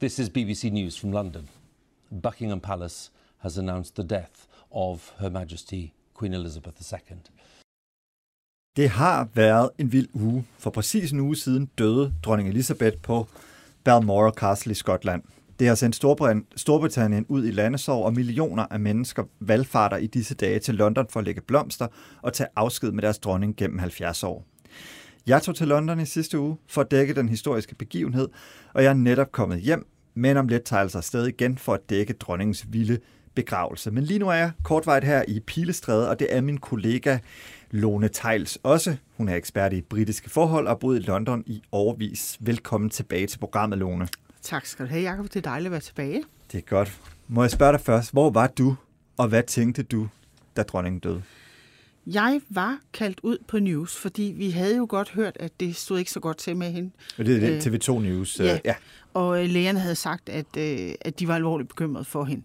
This is BBC News from London. Buckingham Palace has announced the death of Her Majesty Queen Elizabeth II. Det har været en vild uge. For præcis en uge siden døde dronning Elizabeth på Balmoral Castle i Skotland. Det har sendt Storbritannien ud i landesorg, og millioner af mennesker valgfarter i disse dage til London for at lægge blomster og tage afsked med deres dronning gennem 70 år. Jeg tog til London i sidste uge for at dække den historiske begivenhed, og jeg er netop kommet hjem, men om lidt tager jeg altså afsted igen for at dække dronningens vilde begravelse. Men lige nu er jeg kortvejt her i Pilestræde, og det er min kollega Lone Tejls også. Hun er ekspert i britiske forhold og har boet i London i overvis. Velkommen tilbage til programmet, Lone. Tak skal du have, Jacob. Det er dejligt at være tilbage. Det er godt. Må jeg spørge dig først, hvor var du, og hvad tænkte du, da dronningen døde? Jeg var kaldt ud på news, fordi vi havde jo godt hørt, at det stod ikke så godt til med hende. Og det er det, TV2 News. Ja, ja. og øh, lægerne havde sagt, at, øh, at de var alvorligt bekymrede for hende.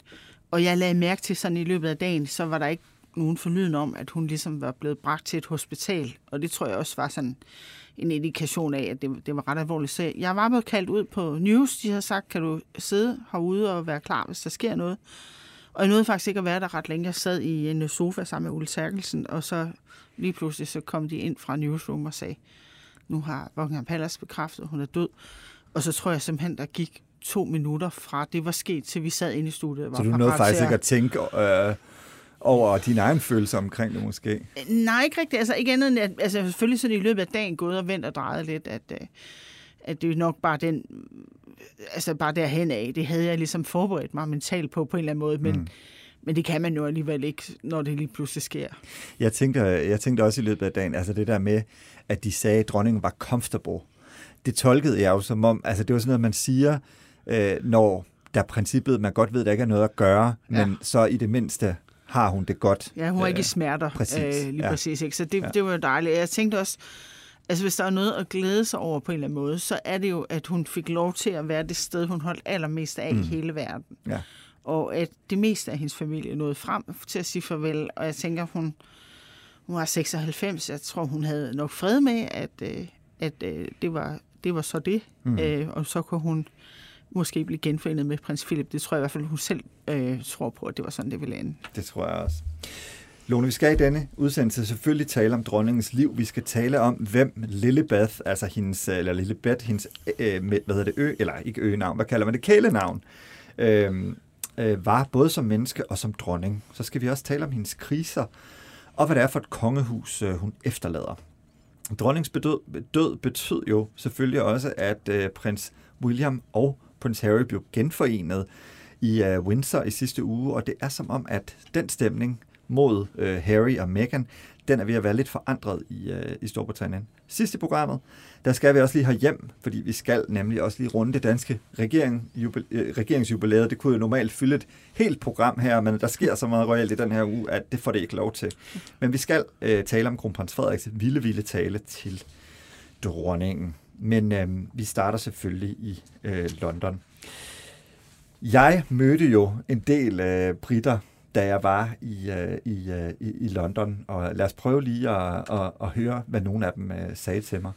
Og jeg lagde mærke til sådan i løbet af dagen, så var der ikke nogen forlyden om, at hun ligesom var blevet bragt til et hospital. Og det tror jeg også var sådan en indikation af, at det, det var ret alvorligt. Så jeg var blevet kaldt ud på news. De havde sagt, kan du sidde herude og være klar, hvis der sker noget. Og jeg nåede faktisk ikke at være der ret længe. Jeg sad i en sofa sammen med Ulle Terkelsen, og så lige pludselig så kom de ind fra newsroom og sagde, nu har Buckingham Palace bekræftet, at hun er død. Og så tror jeg simpelthen, der gik to minutter fra det var sket, til vi sad inde i studiet. Var så du nåede faktisk ikke at tænke øh, over dine egne følelser omkring det måske? Nej, ikke rigtigt. Altså ikke andet end, at, altså selvfølgelig sådan i løbet af dagen gået og vendt og drejet lidt, at, øh, at det er nok bare den, altså bare derhen af, det havde jeg ligesom forberedt mig mentalt på, på en eller anden måde, men, mm. men det kan man jo alligevel ikke, når det lige pludselig sker. Jeg tænkte, jeg tænkte også i løbet af dagen, altså det der med, at de sagde, at dronningen var comfortable. Det tolkede jeg jo som om, altså det var sådan noget, man siger, øh, når der princippet, man godt ved, at der ikke er noget at gøre, men ja. så i det mindste har hun det godt. Ja, hun er ikke i øh, smerter. Præcis. Øh, lige ja. præcis. Ikke? Så det, ja. det var jo dejligt. Jeg tænkte også, altså hvis der er noget at glæde sig over på en eller anden måde, så er det jo, at hun fik lov til at være det sted, hun holdt allermest af mm. i hele verden. Ja. Og at det meste af hendes familie nåede frem til at sige farvel. Og jeg tænker, hun, hun var 96. Jeg tror, hun havde nok fred med, at, øh, at det, var, det var så det. Mm. Og så kunne hun måske blive genforenet med prins Philip. Det tror jeg i hvert fald, hun selv øh, tror på, at det var sådan, det ville ende. Det tror jeg også. Lone, vi skal i denne udsendelse selvfølgelig tale om dronningens liv. Vi skal tale om, hvem Lillebeth, altså hendes, eller Lillebeth, hendes, øh, med, hvad hedder det, ø, eller ikke øgenavn, hvad kalder man det, kælenavn, øh, øh, var både som menneske og som dronning. Så skal vi også tale om hendes kriser, og hvad det er for et kongehus, øh, hun efterlader. Dronningens bedød, død betød jo selvfølgelig også, at øh, prins William og prins Harry blev genforenet i øh, Windsor i sidste uge, og det er som om, at den stemning mod øh, Harry og Meghan, den er ved at være lidt forandret i, øh, i Storbritannien. Sidst i programmet, der skal vi også lige have hjem, fordi vi skal nemlig også lige runde det danske regering, jubel, øh, regeringsjubilæet. Det kunne jo normalt fylde et helt program her, men der sker så meget royalt i den her uge, at det får det ikke lov til. Men vi skal øh, tale om kronprins Frederiks vilde, vilde tale til dronningen. Men øh, vi starter selvfølgelig i øh, London. Jeg mødte jo en del øh, britter, da jeg var i, øh, i, øh, i London, og lad os prøve lige at, at, at høre, hvad nogle af dem øh, sagde til mig.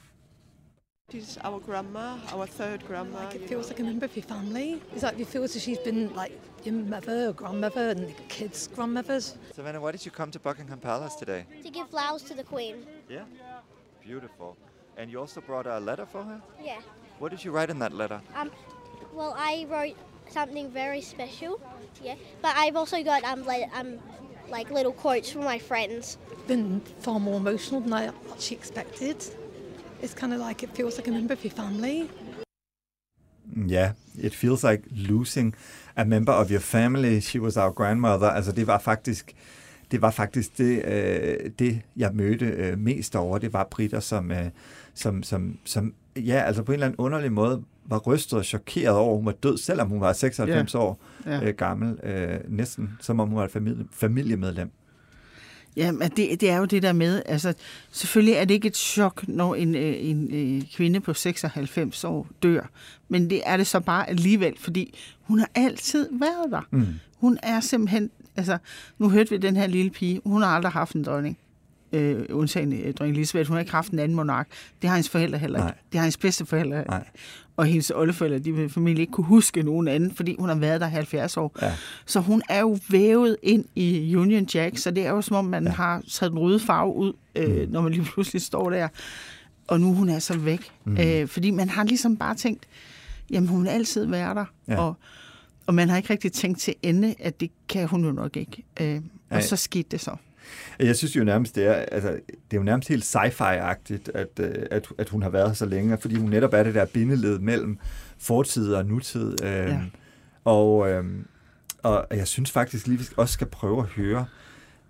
She's our grandma, our third grandma. Like it feels like a member of your family. It's like it feels as she's been like your mother or grandmother and the kids' grandmothers. Savannah, why did you come to Buckingham Palace today? To give flowers to the Queen. Yeah, beautiful. And you also brought a letter for her? Yeah. What did you write in that letter? Um, well, I wrote something very special. Yeah, but I've also got um, like, um, like little quotes from my friends. Been far more emotional than I actually expected. It's kind of like it feels like a member of your family. Yeah, it feels like losing a member of your family. She was our grandmother. Altså det var faktisk det var faktisk det, øh, det jeg mødte øh, mest over. Det var britter, som, øh, som, som, som ja, altså på en eller anden underlig måde var rystet og chokeret over, at hun var død, selvom hun var 96 ja. år ja. Øh, gammel. Øh, næsten som om hun var et familie, familiemedlem. Ja, men det, det er jo det der med, altså selvfølgelig er det ikke et chok, når en, øh, en, en øh, kvinde på 96 år dør, men det er det så bare alligevel, fordi hun har altid været der. Mm. Hun er simpelthen, altså nu hørte vi den her lille pige, hun har aldrig haft en dronning. Øh, undtagen øh, dronning Elisabeth. Hun har ikke haft en anden monark. Det har hendes forældre heller ikke. Nej. Det har hendes bedste forældre Nej. og hendes oldeforældre, de vil formentlig ikke kunne huske nogen anden, fordi hun har været der 70 år. Ja. Så hun er jo vævet ind i Union Jack, så det er jo som om, man ja. har taget den røde farve ud, øh, når man lige pludselig står der. Og nu er hun altså væk. Mm. Øh, fordi man har ligesom bare tænkt, jamen hun vil altid være der. Ja. Og, og man har ikke rigtig tænkt til ende, at det kan hun jo nok ikke. Øh, og så skete det så. Jeg synes jo nærmest, det er, altså, det er jo nærmest helt sci-fi-agtigt, at, øh, at, at hun har været her så længe, fordi hun netop er det der bindeled mellem fortid og nutid. Øh, Ja. og, øh, og jeg synes faktisk lige, vi også skal prøve at høre,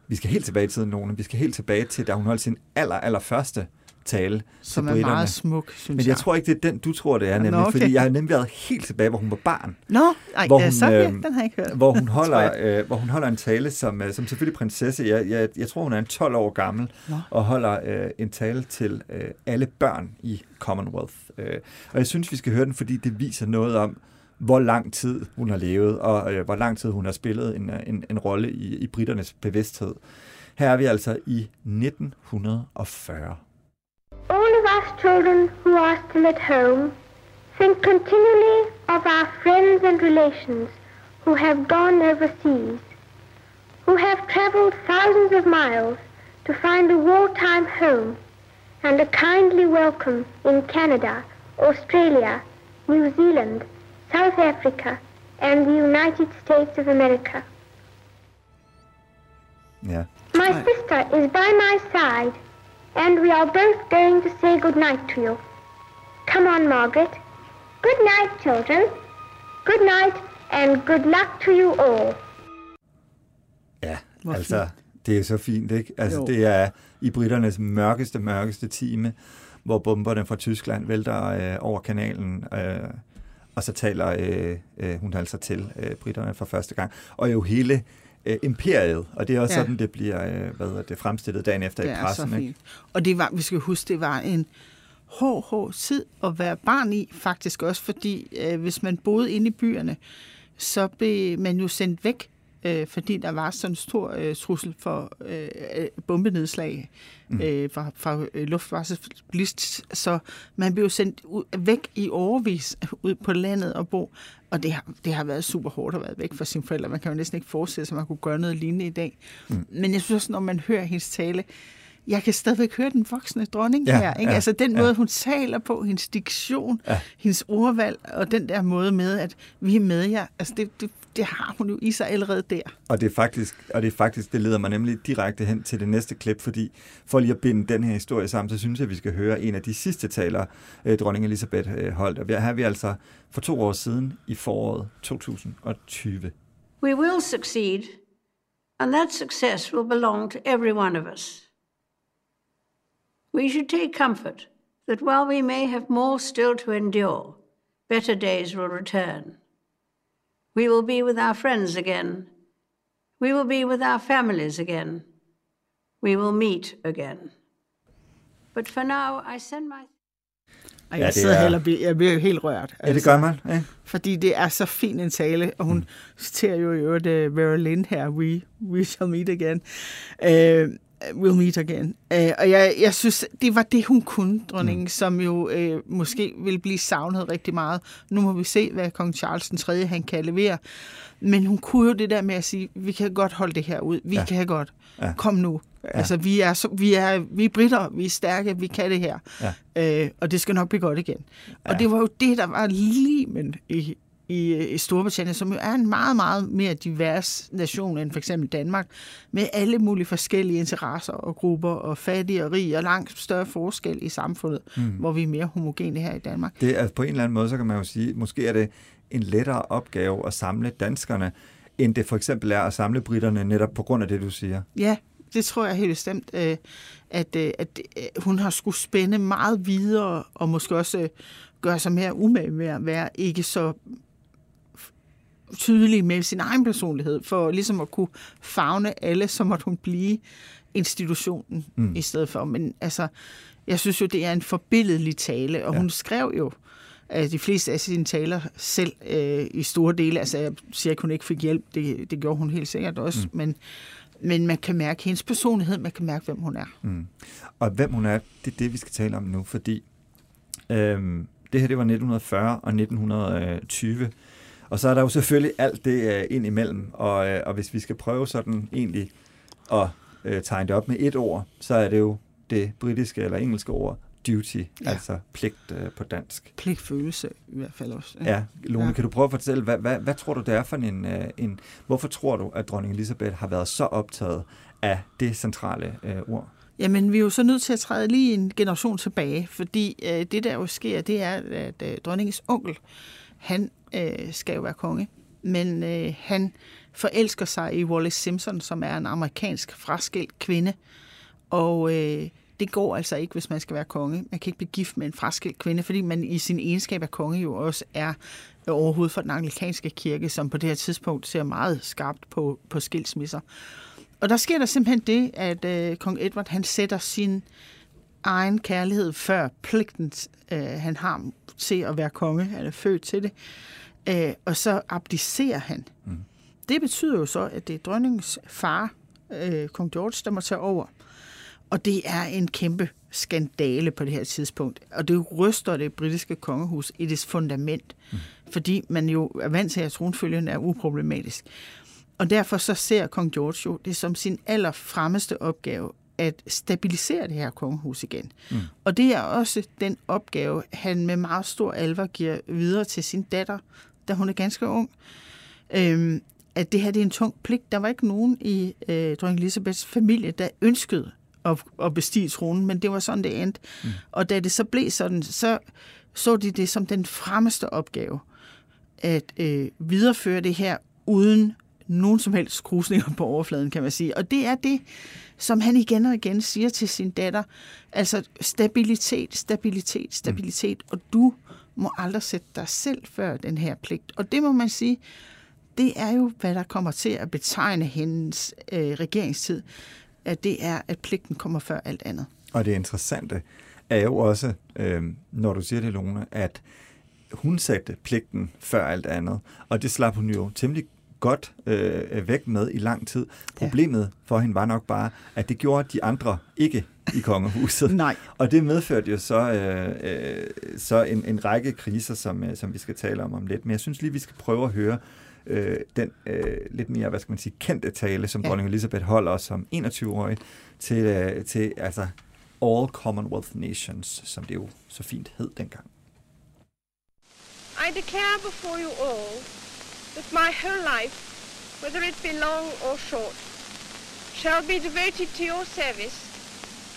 vi skal helt tilbage i tiden, nogen. Vi skal helt tilbage til, da hun holdt sin aller, aller første tale Som til er meget smuk, synes Men jeg tror ikke, det er den, du tror, det er, Nå, nemlig, okay. fordi jeg har nemlig været helt tilbage, hvor hun var barn. Nå, ej, Hvor hun, så, øh, den har jeg ikke hørt. hvor hun holder, jeg. øh, hvor hun holder en tale som, øh, som selvfølgelig prinsesse. Jeg, jeg, jeg tror, hun er en 12 år gammel, Nå. og holder øh, en tale til øh, alle børn i Commonwealth. Øh, og jeg synes, vi skal høre den, fordi det viser noget om, hvor lang tid hun har levet, og øh, hvor lang tid hun har spillet en, øh, en, en rolle i, i britternes bevidsthed. Her er vi altså i 1940. Us children who are still at home think continually of our friends and relations who have gone overseas, who have traveled thousands of miles to find a wartime home and a kindly welcome in Canada, Australia, New Zealand, South Africa, and the United States of America. Ja. My Right. sister is by my side, and we are both going to say good night to you. Come on, Margaret. Good night, children. Good night, and good luck to you all. Ja, Hvor altså, det er så fint, ikke? Altså, Jo. det er i britternes mørkeste, mørkeste time, hvor bomberne fra Tyskland vælter øh, over kanalen, øh, og så taler øh, øh, hun altså til øh, britterne for første gang. Og jo hele øh, imperiet, og det er også Ja. sådan, det bliver øh, hvad hedder det, fremstillet dagen efter Det i er pressen. så ikke? fint. Og det var, vi skal huske, det var en hård, hård tid at være barn i, faktisk også, fordi øh, hvis man boede inde i byerne, så blev man jo sendt væk, øh, fordi der var sådan en stor øh, trussel for øh, øh, bombenedslag Mm. øh, fra, fra øh, luftvarselsblist, så man blev sendt ud, væk i overvis ud på landet og bo, og det har, det har været super hårdt at være væk fra sine forældre. Man kan jo næsten ikke forestille sig, at man kunne gøre noget lignende i dag. Mm. Men jeg synes også, når man hører hendes tale, jeg kan stadigvæk høre den voksne dronning Ja, her. Ikke? ja, altså den ja. måde, hun taler på, hendes diktion, Ja. hendes ordvalg, og den der måde med, at vi er med jer, altså det, det, det har hun jo i sig allerede der. Og det er faktisk, og det er faktisk, det leder mig nemlig direkte hen til det næste klip, fordi for lige at binde den her historie sammen, så synes jeg, at vi skal høre en af de sidste taler, øh, dronning Elisabeth øh, holdt. Og her har vi altså for to år siden i foråret 2020. We will succeed, and that success will belong to every one of us. We should take comfort that while we may have more still to endure, better days will return. We will be with our friends again. We will be with our families again. We will meet again. But for now, I send my Og Ja, jeg det sidder er- heller, jeg bliver helt rørt. Ja, det gør man. Ja. Fordi det er så fin en tale, og hun mm. citerer jo i øvrigt uh, Vera Lynn her, we, we shall meet again. Uh, we'll meet again. Uh, og jeg, jeg synes, det var det, hun kunne, dronningen, mm. som jo uh, måske vil blive savnet rigtig meget. Nu må vi se, hvad kong Charles den 3. han kan levere. Men hun kunne jo det der med at sige, vi kan godt holde det her ud. Vi Ja. kan godt. Ja. Kom nu. Ja. Altså, vi er, vi, er, vi er britter, vi er stærke, vi kan det her. Ja. Øh, og det skal nok blive godt igen. Og Ja. det var jo det, der var limen i, i, i Storbritannien, som jo er en meget, meget mere divers nation end for eksempel Danmark, med alle mulige forskellige interesser og grupper, og fattige og rige, og langt større forskel i samfundet, mm. hvor vi er mere homogene her i Danmark. Det er på en eller anden måde, så kan man jo sige, måske er det en lettere opgave at samle danskerne, end det for eksempel er at samle britterne netop på grund af det, du siger. Ja, det tror jeg helt bestemt, øh, at, øh, at øh, hun har skulle spænde meget videre, og måske også gøre sig mere umage med at være ikke så tydelig med sin egen personlighed, for ligesom at kunne fagne alle, så måtte hun blive institutionen mm. i stedet for. Men altså, jeg synes jo, det er en forbilledlig tale, og ja. hun skrev jo øh, de fleste af sine taler selv øh, i store dele. Altså, jeg siger ikke, hun ikke fik hjælp, det, det gjorde hun helt sikkert også, mm. men men man kan mærke hendes personlighed, man kan mærke, hvem hun er. Mm. Og hvem hun er, det er det, vi skal tale om nu, fordi øhm, det her det var 1940 og 1920, og så er der jo selvfølgelig alt det øh, ind imellem, og, øh, og hvis vi skal prøve sådan egentlig at øh, tegne det op med et ord, så er det jo det britiske eller engelske ord duty, ja. altså pligt øh, på dansk. Pligtfølelse i hvert fald også. Ja, Lone, ja. kan du prøve at fortælle, hvad, hvad, hvad tror du det er for en, øh, en... Hvorfor tror du, at dronning Elisabeth har været så optaget af det centrale øh, ord? Jamen, vi er jo så nødt til at træde lige en generation tilbage, fordi øh, det, der jo sker, det er, at øh, dronningens onkel, han øh, skal jo være konge, men øh, han forelsker sig i Wallace Simpson, som er en amerikansk fraskilt kvinde, og øh, det går altså ikke, hvis man skal være konge. Man kan ikke blive gift med en fraskilt kvinde, fordi man i sin egenskab af konge jo også er overhovedet for den anglikanske kirke, som på det her tidspunkt ser meget skarpt på, på skilsmisser. Og der sker der simpelthen det, at øh, kong Edward han sætter sin egen kærlighed før pligten, øh, han har til at være konge. Han er født til det. Øh, og så abdicerer han. Mm. Det betyder jo så, at det er dronningens far, øh, kong George, der må tage over. Og det er en kæmpe skandale på det her tidspunkt. Og det ryster det britiske kongehus i dets fundament, mm. fordi man jo er vant til, at tronfølgen er uproblematisk. Og derfor så ser kong George jo det som sin allerfremmeste opgave at stabilisere det her kongehus igen. Mm. Og det er også den opgave, han med meget stor alvor giver videre til sin datter, da hun er ganske ung. Øhm, at det her det er en tung pligt. Der var ikke nogen i øh, dronning Elisabeths familie, der ønskede at, at bestige tronen, men det var sådan, det endte. Mm. Og da det så blev sådan, så så de det som den fremmeste opgave, at øh, videreføre det her uden nogen som helst krusninger på overfladen, kan man sige. Og det er det, som han igen og igen siger til sin datter. Altså stabilitet, stabilitet, stabilitet. Mm. Og du må aldrig sætte dig selv før den her pligt. Og det må man sige, det er jo, hvad der kommer til at betegne hendes øh, regeringstid at det er, at pligten kommer før alt andet. Og det interessante er jo også, øh, når du siger det, Lone, at hun satte pligten før alt andet, og det slap hun jo temmelig godt øh, væk med i lang tid. Problemet ja. for hende var nok bare, at det gjorde de andre ikke i kongehuset. Nej. Og det medførte jo så, øh, øh, så en, en række kriser, som, øh, som vi skal tale om om lidt. Men jeg synes lige, vi skal prøve at høre øh, den øh, lidt mere, hvad skal man sige, kendte tale, som ja. dronning Elizabeth holder som 21-årig til, øh, til altså All Commonwealth Nations, som det jo så fint hed dengang. I declare before you all that my whole life, whether it be long or short, shall be devoted to your service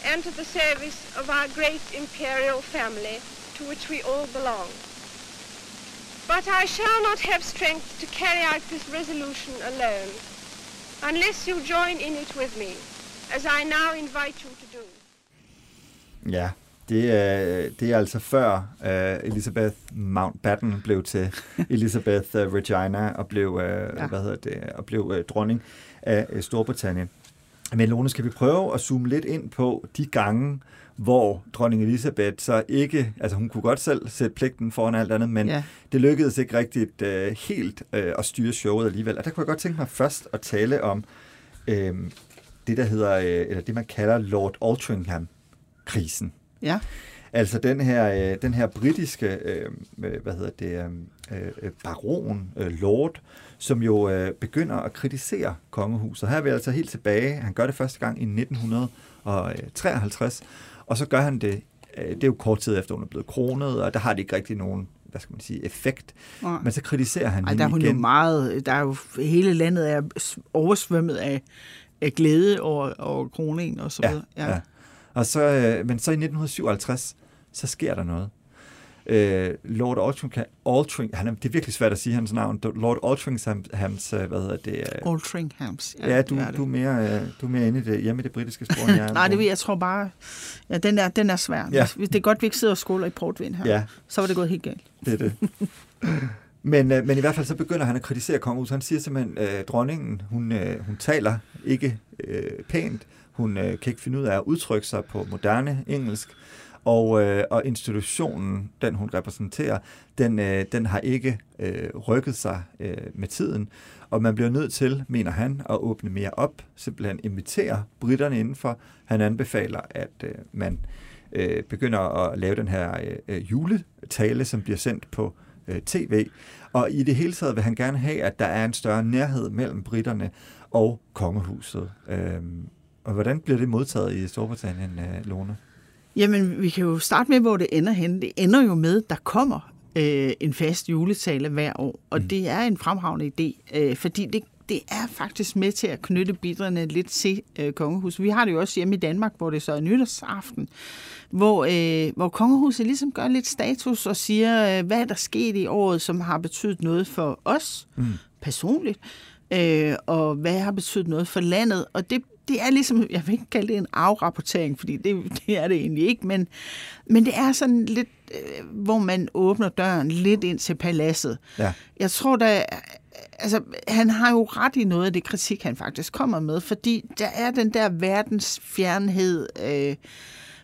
and to the service of our great imperial family to which we all belong. But I shall not have strength to carry out this resolution alone, unless you join in it with me, as I now invite you to do. Ja, det er, det er altså før uh, Elizabeth Mountbatten blev til Elizabeth uh, Regina og blev, uh, ja. hvad hedder det, og blev uh, dronning af uh, Storbritannien. Men Lone, skal vi prøve at zoome lidt ind på de gange, hvor dronning Elisabeth så ikke, altså hun kunne godt selv sætte pligten foran alt andet, men ja. det lykkedes ikke rigtigt uh, helt uh, at styre showet alligevel. Og der kunne jeg godt tænke mig først at tale om uh, det, der hedder, uh, eller det man kalder Lord Altringham-krisen. Ja. Altså den her, uh, den her britiske, uh, hvad hedder det, uh, baron, uh, lord, som jo uh, begynder at kritisere kongehuset. Her er vi altså helt tilbage. Han gør det første gang i 1953, og så gør han det, det er jo kort tid efter, hun er blevet kronet, og der har det ikke rigtig nogen hvad skal man sige, effekt. Ja. Men så kritiserer han Ej, der er hun igen. jo meget, der er jo, hele landet er oversvømmet af, af glæde over, over kroningen og så videre. Ja, ja. ja. Og så, øh, men så i 1957, så sker der noget øh, Lord Altringham, Altring, han er, det er virkelig svært at sige hans navn, Lord Altringhams, øh, hvad hedder det? Øh, Altringhams, ja. Ja, du, det. du, er mere, øh, du er mere inde i det, hjemme i det britiske sprog, jeg Nej, det vil jeg tror bare, ja, den er, den er svær. Ja. Det er godt, vi ikke sidder og skåler i portvin her. Ja. Så var det gået helt galt. Det er det. Men, øh, men i hvert fald så begynder han at kritisere kongehuset. Han siger simpelthen, øh, dronningen, hun, øh, hun taler ikke øh, pænt. Hun øh, kan ikke finde ud af at udtrykke sig på moderne engelsk. Og, øh, og institutionen, den hun repræsenterer, den, øh, den har ikke øh, rykket sig øh, med tiden. Og man bliver nødt til, mener han, at åbne mere op, simpelthen invitere britterne indenfor. Han anbefaler, at øh, man øh, begynder at lave den her øh, juletale, som bliver sendt på øh, tv. Og i det hele taget vil han gerne have, at der er en større nærhed mellem britterne og kongehuset. Øh, og hvordan bliver det modtaget i Storbritannien, øh, Lone? Jamen, vi kan jo starte med, hvor det ender hen. Det ender jo med, der kommer øh, en fast juletale hver år, og mm. det er en fremragende idé, øh, fordi det, det er faktisk med til at knytte bidragene lidt til øh, kongehuset. Vi har det jo også hjemme i Danmark, hvor det så er nytårsaften, hvor, øh, hvor kongehuset ligesom gør lidt status og siger, øh, hvad er der sket i året, som har betydet noget for os mm. personligt, øh, og hvad har betydet noget for landet, og det det er ligesom, jeg vil ikke kalde det en afrapportering, fordi det, det er det egentlig ikke, men, men det er sådan lidt, øh, hvor man åbner døren lidt ind til paladset. Ja. Jeg tror, der altså, han har jo ret i noget af det kritik, han faktisk kommer med, fordi der er den der verdens fjernhed, øh,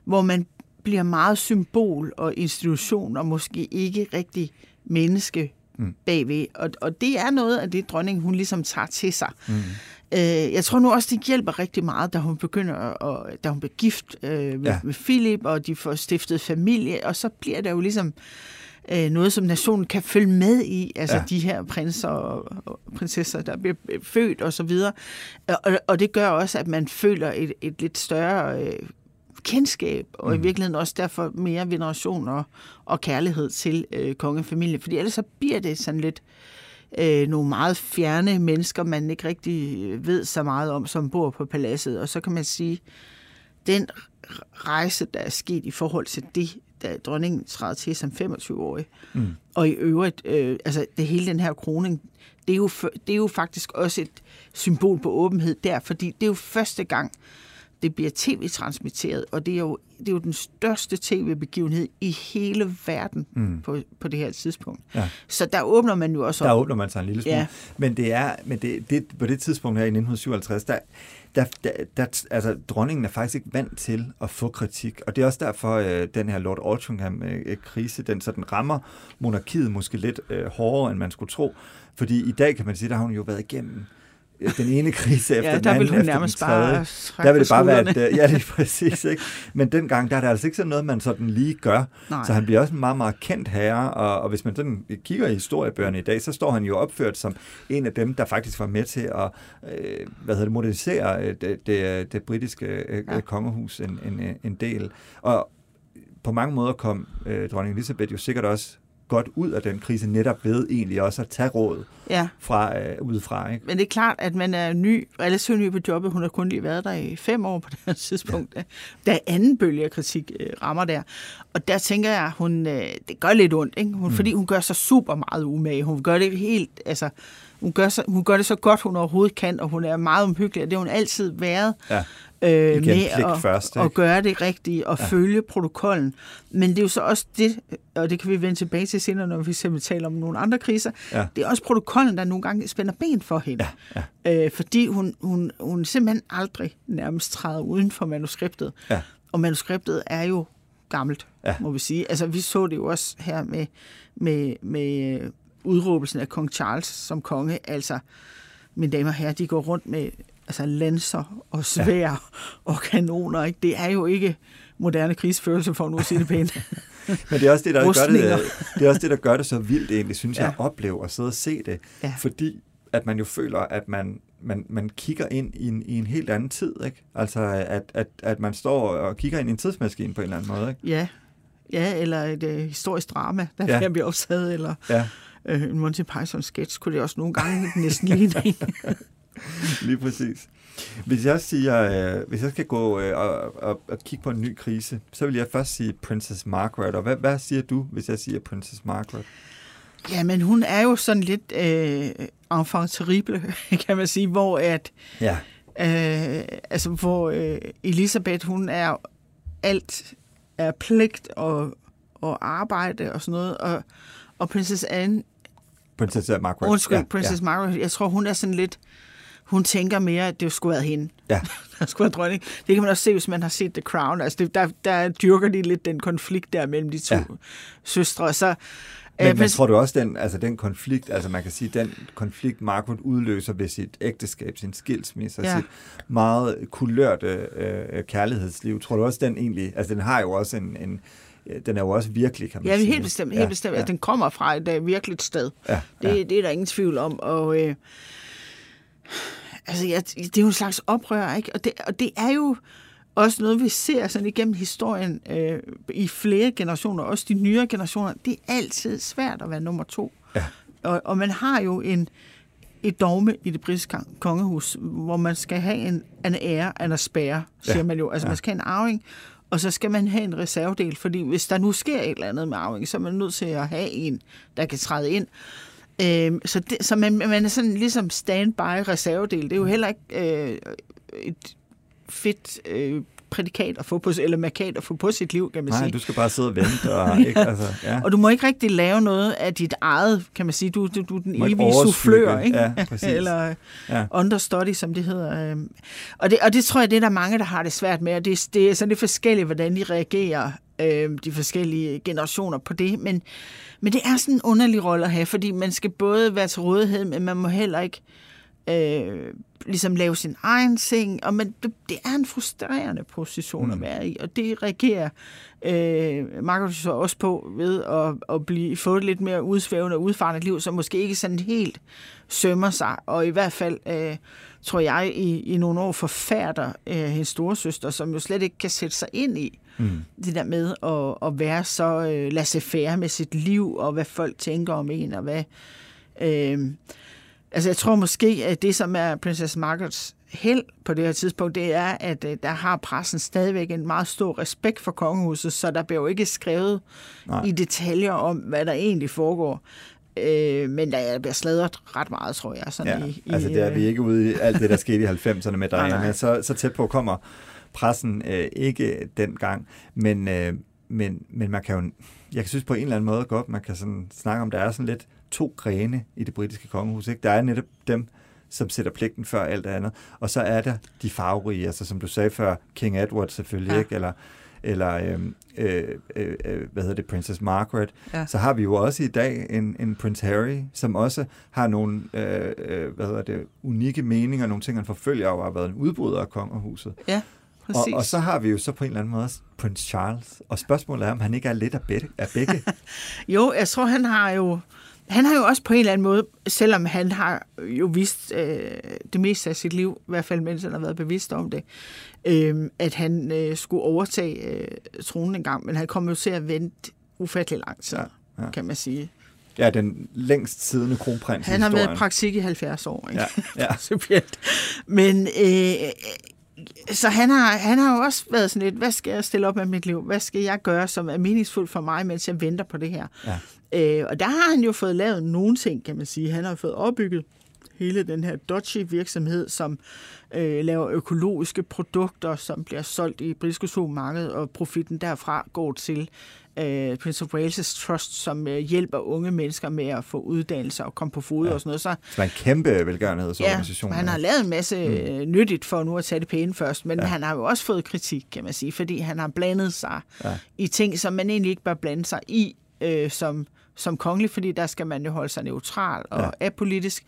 hvor man bliver meget symbol og institution, og måske ikke rigtig menneske mm. bagved. Og, og det er noget af det, dronningen hun ligesom tager til sig. Mm. Øh, jeg tror nu også, det hjælper rigtig meget, da hun begynder, at, da hun bliver gift øh, med, ja. med Philip, og de får stiftet familie, og så bliver der jo ligesom øh, noget, som nationen kan følge med i, altså ja. de her prinser og, og prinsesser, der bliver født og så videre. Og, og det gør også, at man føler et, et lidt større øh, kendskab, og mm. i virkeligheden også derfor mere veneration og, og kærlighed til øh, kongefamilien. Fordi ellers så bliver det sådan lidt øh, nogle meget fjerne mennesker, man ikke rigtig ved så meget om, som bor på paladset. Og så kan man sige, den rejse, der er sket i forhold til det, da dronningen træder til som 25-årig, mm. og i øvrigt, øh, altså det hele den her kroning, det er, jo, det er jo faktisk også et symbol på åbenhed der, fordi det er jo første gang, det bliver tv-transmitteret, og det er jo, det er jo den største tv-begivenhed i hele verden mm. på, på det her tidspunkt. Ja. Så der åbner man jo også op. Der åbner man sig en lille smule. Ja. Men det er, men det, det, på det tidspunkt her i 1957, der, der, der, der, altså, dronningen er faktisk ikke vant til at få kritik, og det er også derfor, øh, den her Lord Altringham-krise, øh, den sådan rammer monarkiet måske lidt øh, hårdere, end man skulle tro. Fordi i dag kan man sige, der har hun jo været igennem den ene krise efter ja, den anden, efter den tredje. Der vil det bare være, at, ja, det er præcis, ikke? Men dengang, der er det altså ikke sådan noget, man sådan lige gør. Nej. Så han bliver også en meget, meget kendt herre, og, og hvis man sådan kigger i historiebøgerne i dag, så står han jo opført som en af dem, der faktisk var med til at, øh, hvad hedder det, modernisere øh, det, det, det britiske øh, ja. kongehus en, en, en del. Og på mange måder kom øh, dronning Elisabeth jo sikkert også godt ud af den krise, netop ved egentlig også at tage råd ja. fra, øh, udefra. Ikke? Men det er klart, at man er ny, relativt ny på jobbet. Hun har kun lige været der i fem år på det her tidspunkt. Ja. Da anden bølge af kritik øh, rammer der. Og der tænker jeg, hun, øh, det gør lidt ondt, ikke? Hun, mm. fordi hun gør sig super meget umage. Hun gør det helt, altså, hun gør, så, hun gør det så godt, hun overhovedet kan, og hun er meget omhyggelig, og det har hun altid været. Ja øh, med at, først, at gøre det rigtige og ja. følge protokollen. Men det er jo så også det, og det kan vi vende tilbage til senere, når vi simpelthen taler om nogle andre kriser, ja. det er også protokollen, der nogle gange spænder ben for hende. Ja. Ja. Øh, fordi hun, hun, hun simpelthen aldrig nærmest træder uden for manuskriptet. Ja. Og manuskriptet er jo gammelt, ja. må vi sige. Altså, vi så det jo også her med, med, med udråbelsen af kong Charles som konge. Altså, mine damer og herrer, de går rundt med altså lanser og svær ja. og kanoner. Ikke? Det er jo ikke moderne krigsførelse, for nu at sige det pænt. Men det er også det, der gør det, det er også det, der gør det så vildt egentlig, synes ja. jeg, at opleve og sidde og se det. Ja. Fordi at man jo føler, at man, man, man kigger ind i en, i en helt anden tid. Ikke? Altså, at, at, at man står og kigger ind i en tidsmaskine på en eller anden måde. Ikke? Ja. ja, eller et uh, historisk drama, der ja. vi også havde, eller ja. Uh, en Monty Python-sketch, kunne det også nogle gange næsten ligne Lige præcis. Hvis jeg siger, øh, hvis jeg skal gå øh, og, og, og kigge på en ny krise, så vil jeg først sige Princess Margaret. Og hvad, hvad siger du, hvis jeg siger Princess Margaret? Ja, men hun er jo sådan lidt øh, enfant terrible, kan man sige, hvor at ja. øh, altså hvor øh, Elisabeth, hun er alt er pligt og, og arbejde og sådan noget, og, og Princess Anne Princess Margaret. Undskyld, ja, Princess ja. Margaret. Jeg tror, hun er sådan lidt hun tænker mere, at det skulle have været hende, Ja. der skulle være dronning. Det kan man også se, hvis man har set The Crown. Altså, det, der, der dyrker de lidt den konflikt der mellem de to Ja. søstre. Så, Men, øh, men tror du også, den, altså den konflikt, altså man kan sige, den konflikt, Margaret udløser ved sit ægteskab, sin skilsmisse og Ja. sit meget kulørte øh, kærlighedsliv, tror du også, den egentlig, altså den har jo også en, en den er jo også virkelig, kan man Ja, sige. helt bestemt. Helt ja, bestemt. Ja. Altså, den kommer fra et uh, virkeligt sted. Ja, Det, ja. det er der ingen tvivl om. Og, øh, altså, ja, det er jo en slags oprør, ikke? Og det, og det er jo også noget, vi ser sådan igennem historien øh, i flere generationer, også de nyere generationer. Det er altid svært at være nummer to. Ja. Og, og man har jo en, et dogme i det britiske kong- kongehus, hvor man skal have en, en ære, en spære, siger Ja, man jo. Altså ja. man skal have en arving, og så skal man have en reservedel, fordi hvis der nu sker et eller andet med arving, så er man nødt til at have en, der kan træde ind. Øhm, så det, så man, man er sådan ligesom standby reservedel. Det er jo heller ikke øh, et fedt øh, prædikat at få på, eller markat at få på sit liv, kan man Nej, sige. du skal bare sidde og vente. Og, ikke, altså, ja. Og du må ikke rigtig lave noget af dit eget, kan man sige. Du, du, du er den evige soufflør, ikke? Ja, præcis. Eller Ja. ja. understudy, som det hedder. øhm. Og det, og det tror jeg, det er der mange, der har det svært med. Og det, det er sådan lidt forskelligt, hvordan de reagerer, øh, de forskellige generationer på det. Men, men det er sådan en underlig rolle at have, fordi man skal både være til rådighed, men man må heller ikke øh, ligesom lave sin egen ting, og man, det, det er en frustrerende position mm. at være i, og det reagerer øh, Margaret så også på ved at, at blive, få et lidt mere udsvævende og udfarende liv, som måske ikke sådan helt sømmer sig, og i hvert fald øh, tror jeg i, i nogle år forfærder øh, hendes storesøster, som jo slet ikke kan sætte sig ind i Mm. det der med at, at være så øh, laissez-faire med sit liv, og hvad folk tænker om en, og hvad... Øh, altså, jeg tror måske, at det, som er Princess Margarets held på det her tidspunkt, det er, at øh, der har pressen stadigvæk en meget stor respekt for kongehuset, så der bliver jo ikke skrevet Nej. I detaljer om, hvad der egentlig foregår. Øh, men der bliver sladret ret meget, tror jeg. Sådan Ja, i, i, altså det er øh, vi ikke ude i alt det, der skete i 90'erne med Diana. nej. Så, så tæt på kommer pressen øh, ikke dengang. Men, øh, men, men man kan jo, jeg kan synes på en eller anden måde godt, man kan sådan snakke om, der er sådan lidt to grene i det britiske kongehus. Ikke? Der er netop dem, som sætter pligten før alt andet. Og så er der de farverige, altså som du sagde før, King Edward selvfølgelig, ja. Ikke? eller eller øh, øh, øh, øh, hvad hedder det, Princess Margaret. Ja. Så har vi jo også i dag en, en Prince Harry, som også har nogle øh, øh, hvad hedder det, unikke meninger, nogle ting, han forfølger og har været en udbryder af kongehuset. Ja, Og, præcis. og så har vi jo så på en eller anden måde også Prince Charles. Og spørgsmålet er, om han ikke er lidt af. Af begge. Jo, jeg tror, han har jo... Han har jo også på en eller anden måde, selvom han har jo vist øh, det meste af sit liv, i hvert fald mens han har været bevidst om det, øh, at han øh, skulle overtage øh, tronen en gang, men han kom jo til at vente ufattelig lang tid, Ja, ja, kan man sige. ja, den længst siddende kronprins Han har været i praktik i 70 år, ikke? Ja, ja. Men øh, så han har, han har jo også været sådan lidt, hvad skal jeg stille op med mit liv? Hvad skal jeg gøre, som er meningsfuldt for mig, mens jeg venter på det her? Ja. Øh, og der har han jo fået lavet nogle ting, kan man sige. Han har fået opbygget hele den her Dodgy-virksomhed, som øh, laver økologiske produkter, som bliver solgt i britiske supermarked, og profitten derfra går til øh, Prince of Wales' Trust, som øh, hjælper unge mennesker med at få uddannelse og komme på fod ja. og sådan noget. Så er en kæmpe velgørenhedsorganisation. Ja, han har lavet en masse mm. nyttigt for nu at tage det pæne først, men Ja. han har jo også fået kritik, kan man sige, fordi han har blandet sig ja. i ting, som man egentlig ikke bør blande sig i øh, som, som kongelig, fordi der skal man jo holde sig neutral og Ja. apolitisk.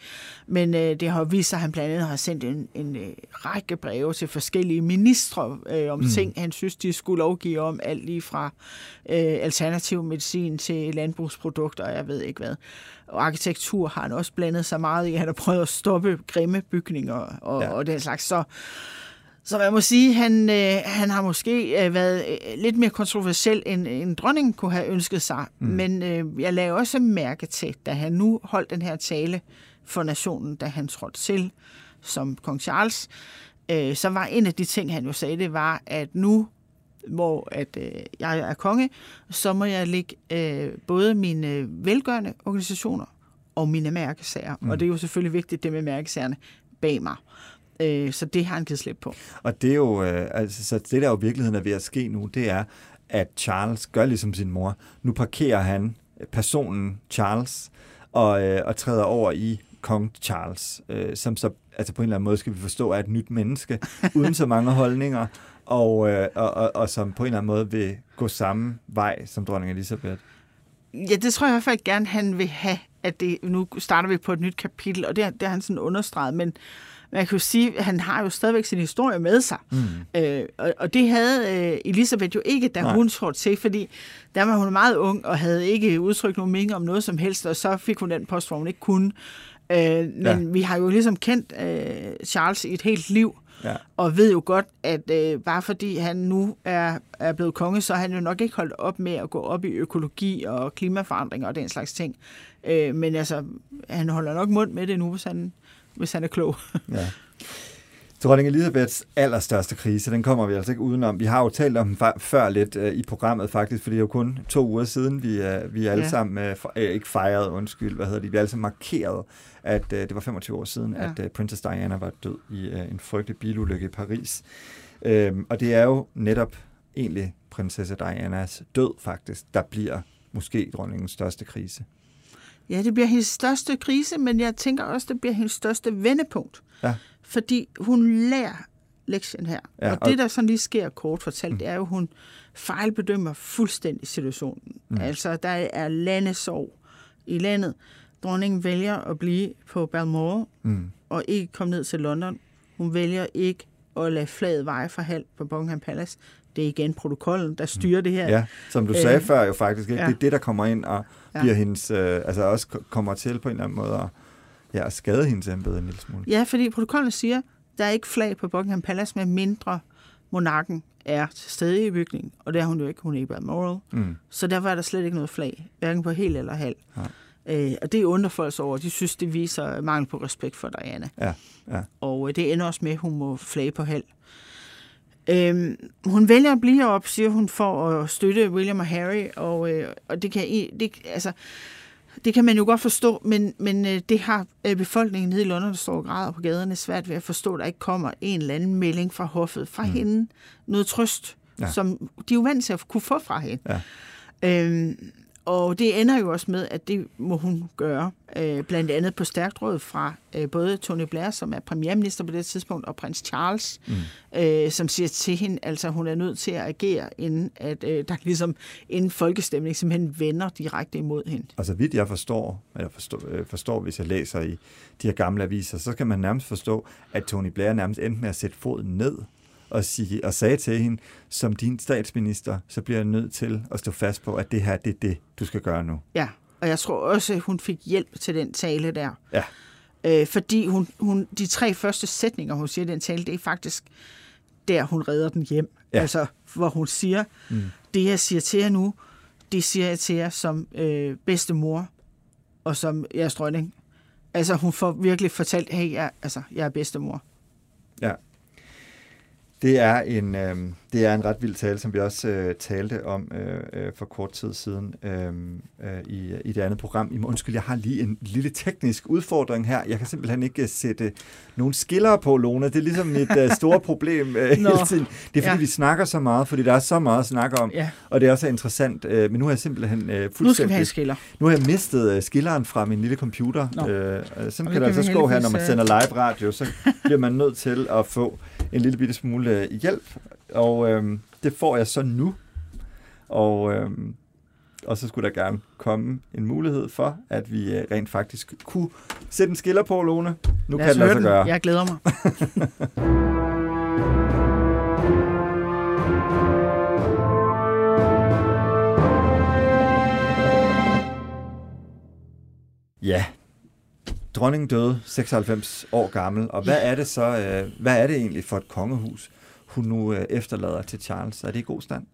Men øh, det har vist sig, at han blandt andet har sendt en, en øh, række breve til forskellige ministre øh, om mm. ting, han synes, de skulle lovgive om, alt lige fra øh, alternativ medicin til landbrugsprodukter, og jeg ved ikke hvad. Og arkitektur har han også blandet sig meget i. Han har prøvet at stoppe grimme bygninger og, ja. og den slags. Så, så man må sige, han, øh, han har måske øh, været øh, lidt mere kontroversiel, end, end dronningen kunne have ønsket sig. Mm. Men øh, jeg lagde også mærke til, da han nu holdt den her tale for nationen, da han trådte til som kong Charles, øh, så var en af de ting, han jo sagde, det var, at nu hvor at øh, jeg er konge, så må jeg lægge øh, både mine velgørende organisationer og mine mærkesager. Mm. Og det er jo selvfølgelig vigtigt, det med mærkesagerne bag mig. Øh, så det har han givet slip på. Og det er jo, øh, altså, så det der jo virkeligheden er ved at ske nu, det er, at Charles gør ligesom sin mor. Nu parkerer han personen Charles og, øh, og træder over i kong Charles, øh, som så altså på en eller anden måde skal vi forstå er et nyt menneske, uden så mange holdninger, og, øh, og, og, og som på en eller anden måde vil gå samme vej som dronning Elisabeth. Ja, det tror jeg i hvert fald gerne, han vil have, at det, nu starter vi på et nyt kapitel, og det, det har han sådan understreget, men man kan jo sige, at han har jo stadigvæk sin historie med sig. Mm. Øh, og, og det havde øh, Elisabeth jo ikke, da Nej. Hun trådte til, fordi der var hun meget ung og havde ikke udtrykt nogen mening om noget som helst, og så fik hun den post, hvor hun ikke kunne. Øh, men ja. vi har jo ligesom kendt øh, Charles i et helt liv, Ja. og ved jo godt, at øh, bare fordi han nu er, er blevet konge, så har han jo nok ikke holdt op med at gå op i økologi og klimaforandringer og den slags ting. Øh, men altså, han holder nok mund med det nu, hvis han, hvis han er klog. Ja. Dronning Elisabeths allerstørste krise, den kommer vi altså ikke udenom. Vi har jo talt om den før lidt øh, i programmet faktisk, for det er jo kun to uger siden, vi, øh, vi alle Ja. sammen, øh, øh, ikke fejrede, undskyld, hvad hedder det, vi alle sammen markerede, at øh, det var 25 år siden, ja. At øh, Princess Diana var død i øh, en frygtelig bilulykke i Paris. Øhm, og det er jo netop egentlig prinsesse Dianas død faktisk, der bliver måske dronningens største krise. Ja, det bliver hendes største krise, men jeg tænker også, det bliver hendes største vendepunkt. Ja. Fordi hun lærer lektien her. Ja, og, og- det, der sådan lige sker kort fortalt, mm. det er jo, at hun fejlbedømmer fuldstændig situationen. Mm. Altså, der er landesorg i landet. Dronningen vælger at blive på Balmoral Mm. og ikke komme ned til London. Hun vælger ikke at lade flaget veje for halv på Buckingham Palace. Det er igen protokollen, der styrer det her. Ja, som du sagde Øh, før jo faktisk, ikke? ja. det er det, der kommer ind og Ja. bliver hendes, øh, altså også kommer til på en eller anden måde at, ja, at skade hendes embede en lille smule. Ja, fordi protokollen siger, der er ikke flag på Buckingham Palace, med mindre monarken er til stede i bygningen. Og det er hun jo ikke, hun er i Balmoral. Mm. Så derfor er der slet ikke noget flag, hverken på hel eller halv. Nej. Øh, og det undrer folk sig over. De synes, det viser mangel på respekt for Diana. Ja, ja. Og øh, det ender også med, at hun må flage på halv. Øhm, hun vælger at blive op, siger hun, for at støtte William og Harry, og, øh, og det, kan, det, altså, det kan man jo godt forstå, men, men øh, det har øh, befolkningen nede i London, der står og græder på gaderne, svært ved at forstå, at der ikke kommer en eller anden melding fra hoffet, fra mm. hende, noget trøst, ja. som de er jo vant til at kunne få fra hende. Ja. Øhm, og det ender jo også med, at det må hun gøre, øh, blandt andet på stærkt råd fra øh, både Tony Blair, som er premierminister på det tidspunkt, og prins Charles, mm. øh, som siger til hende, altså hun er nødt til at agere, inden at øh, der ligesom en folkestemning simpelthen vender direkte imod hende. Og så vidt jeg forstår, eller forstår, øh, forstår, hvis jeg læser i de her gamle aviser, så kan man nærmest forstå, at Tony Blair nærmest endte med at sætte foden ned og, sige, og sagde til hende, som din statsminister, så bliver jeg nødt til at stå fast på, at det her, det er det, du skal gøre nu. Ja, og jeg tror også, at hun fik hjælp til den tale der. Ja. Øh, fordi hun, hun, de tre første sætninger, hun siger i den tale, det er faktisk der, hun redder den hjem. Ja. Altså, hvor hun siger, mm. det jeg siger til jer nu, det siger jeg til jer som øh, bedstemor og som jeres dronning. Altså, hun får virkelig fortalt, hey, jeg, altså, jeg er bedstemor. Ja. Det er en, øh, det er en ret vild tale, som vi også øh, talte om øh, øh, for kort tid siden øh, øh, i, i det andet program. I, undskyld, jeg har lige en lille teknisk udfordring her. Jeg kan simpelthen ikke øh, sætte nogle skillere på, Lona. Det er ligesom mit øh, store problem øh, hele tiden. Det er fordi, ja. Vi snakker så meget, fordi der er så meget at snakke om. Ja. Og det er også interessant. Øh, men nu har jeg simpelthen øh, Nu skal vi have fuldstændig... skiller. Nu har jeg mistet øh, skilleren fra min lille computer. Nå. Øh, øh, sådan det kan det kan altså stå her, når man sender live radio. Så bliver man nødt til at få en lille bitte smule hjælp. Og øh, det får jeg så nu. Og, øh, og så skulle der gerne komme en mulighed for, at vi øh, rent faktisk kunne sætte en skiller på, Lone. Nu Lad kan det lade sig gøre. Jeg glæder mig. Ja. Dronningen døde 96 år gammel, og hvad er det så, øh, hvad er det egentlig for et kongehus, hun nu øh, efterlader til Charles? Er det i god stand?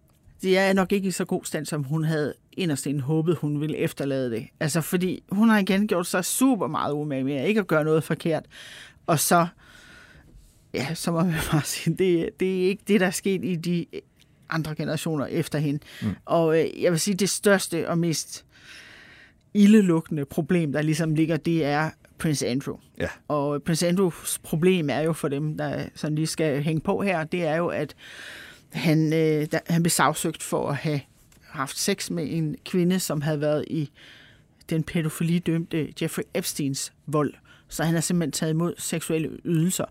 det er nok ikke i så god stand, som hun havde inderst inde håbet, hun ville efterlade det. Altså, fordi hun har igen gjort sig super meget umage med ikke at gøre noget forkert. Og så, ja, så må man bare sige, det, det er ikke det, der er sket i de andre generationer efter hende. Mm. Og øh, jeg vil sige, det største og mest ildelugtende problem, der ligesom ligger, det er Prince Andrew. Ja. Og Prince Andrews problem er jo for dem, der sådan lige skal hænge på her, det er jo, at han, øh, der, han blev sagsøgt for at have haft sex med en kvinde, som havde været i den pædofilidømte Jeffrey Epsteins vold. Så han har simpelthen taget imod seksuelle ydelser.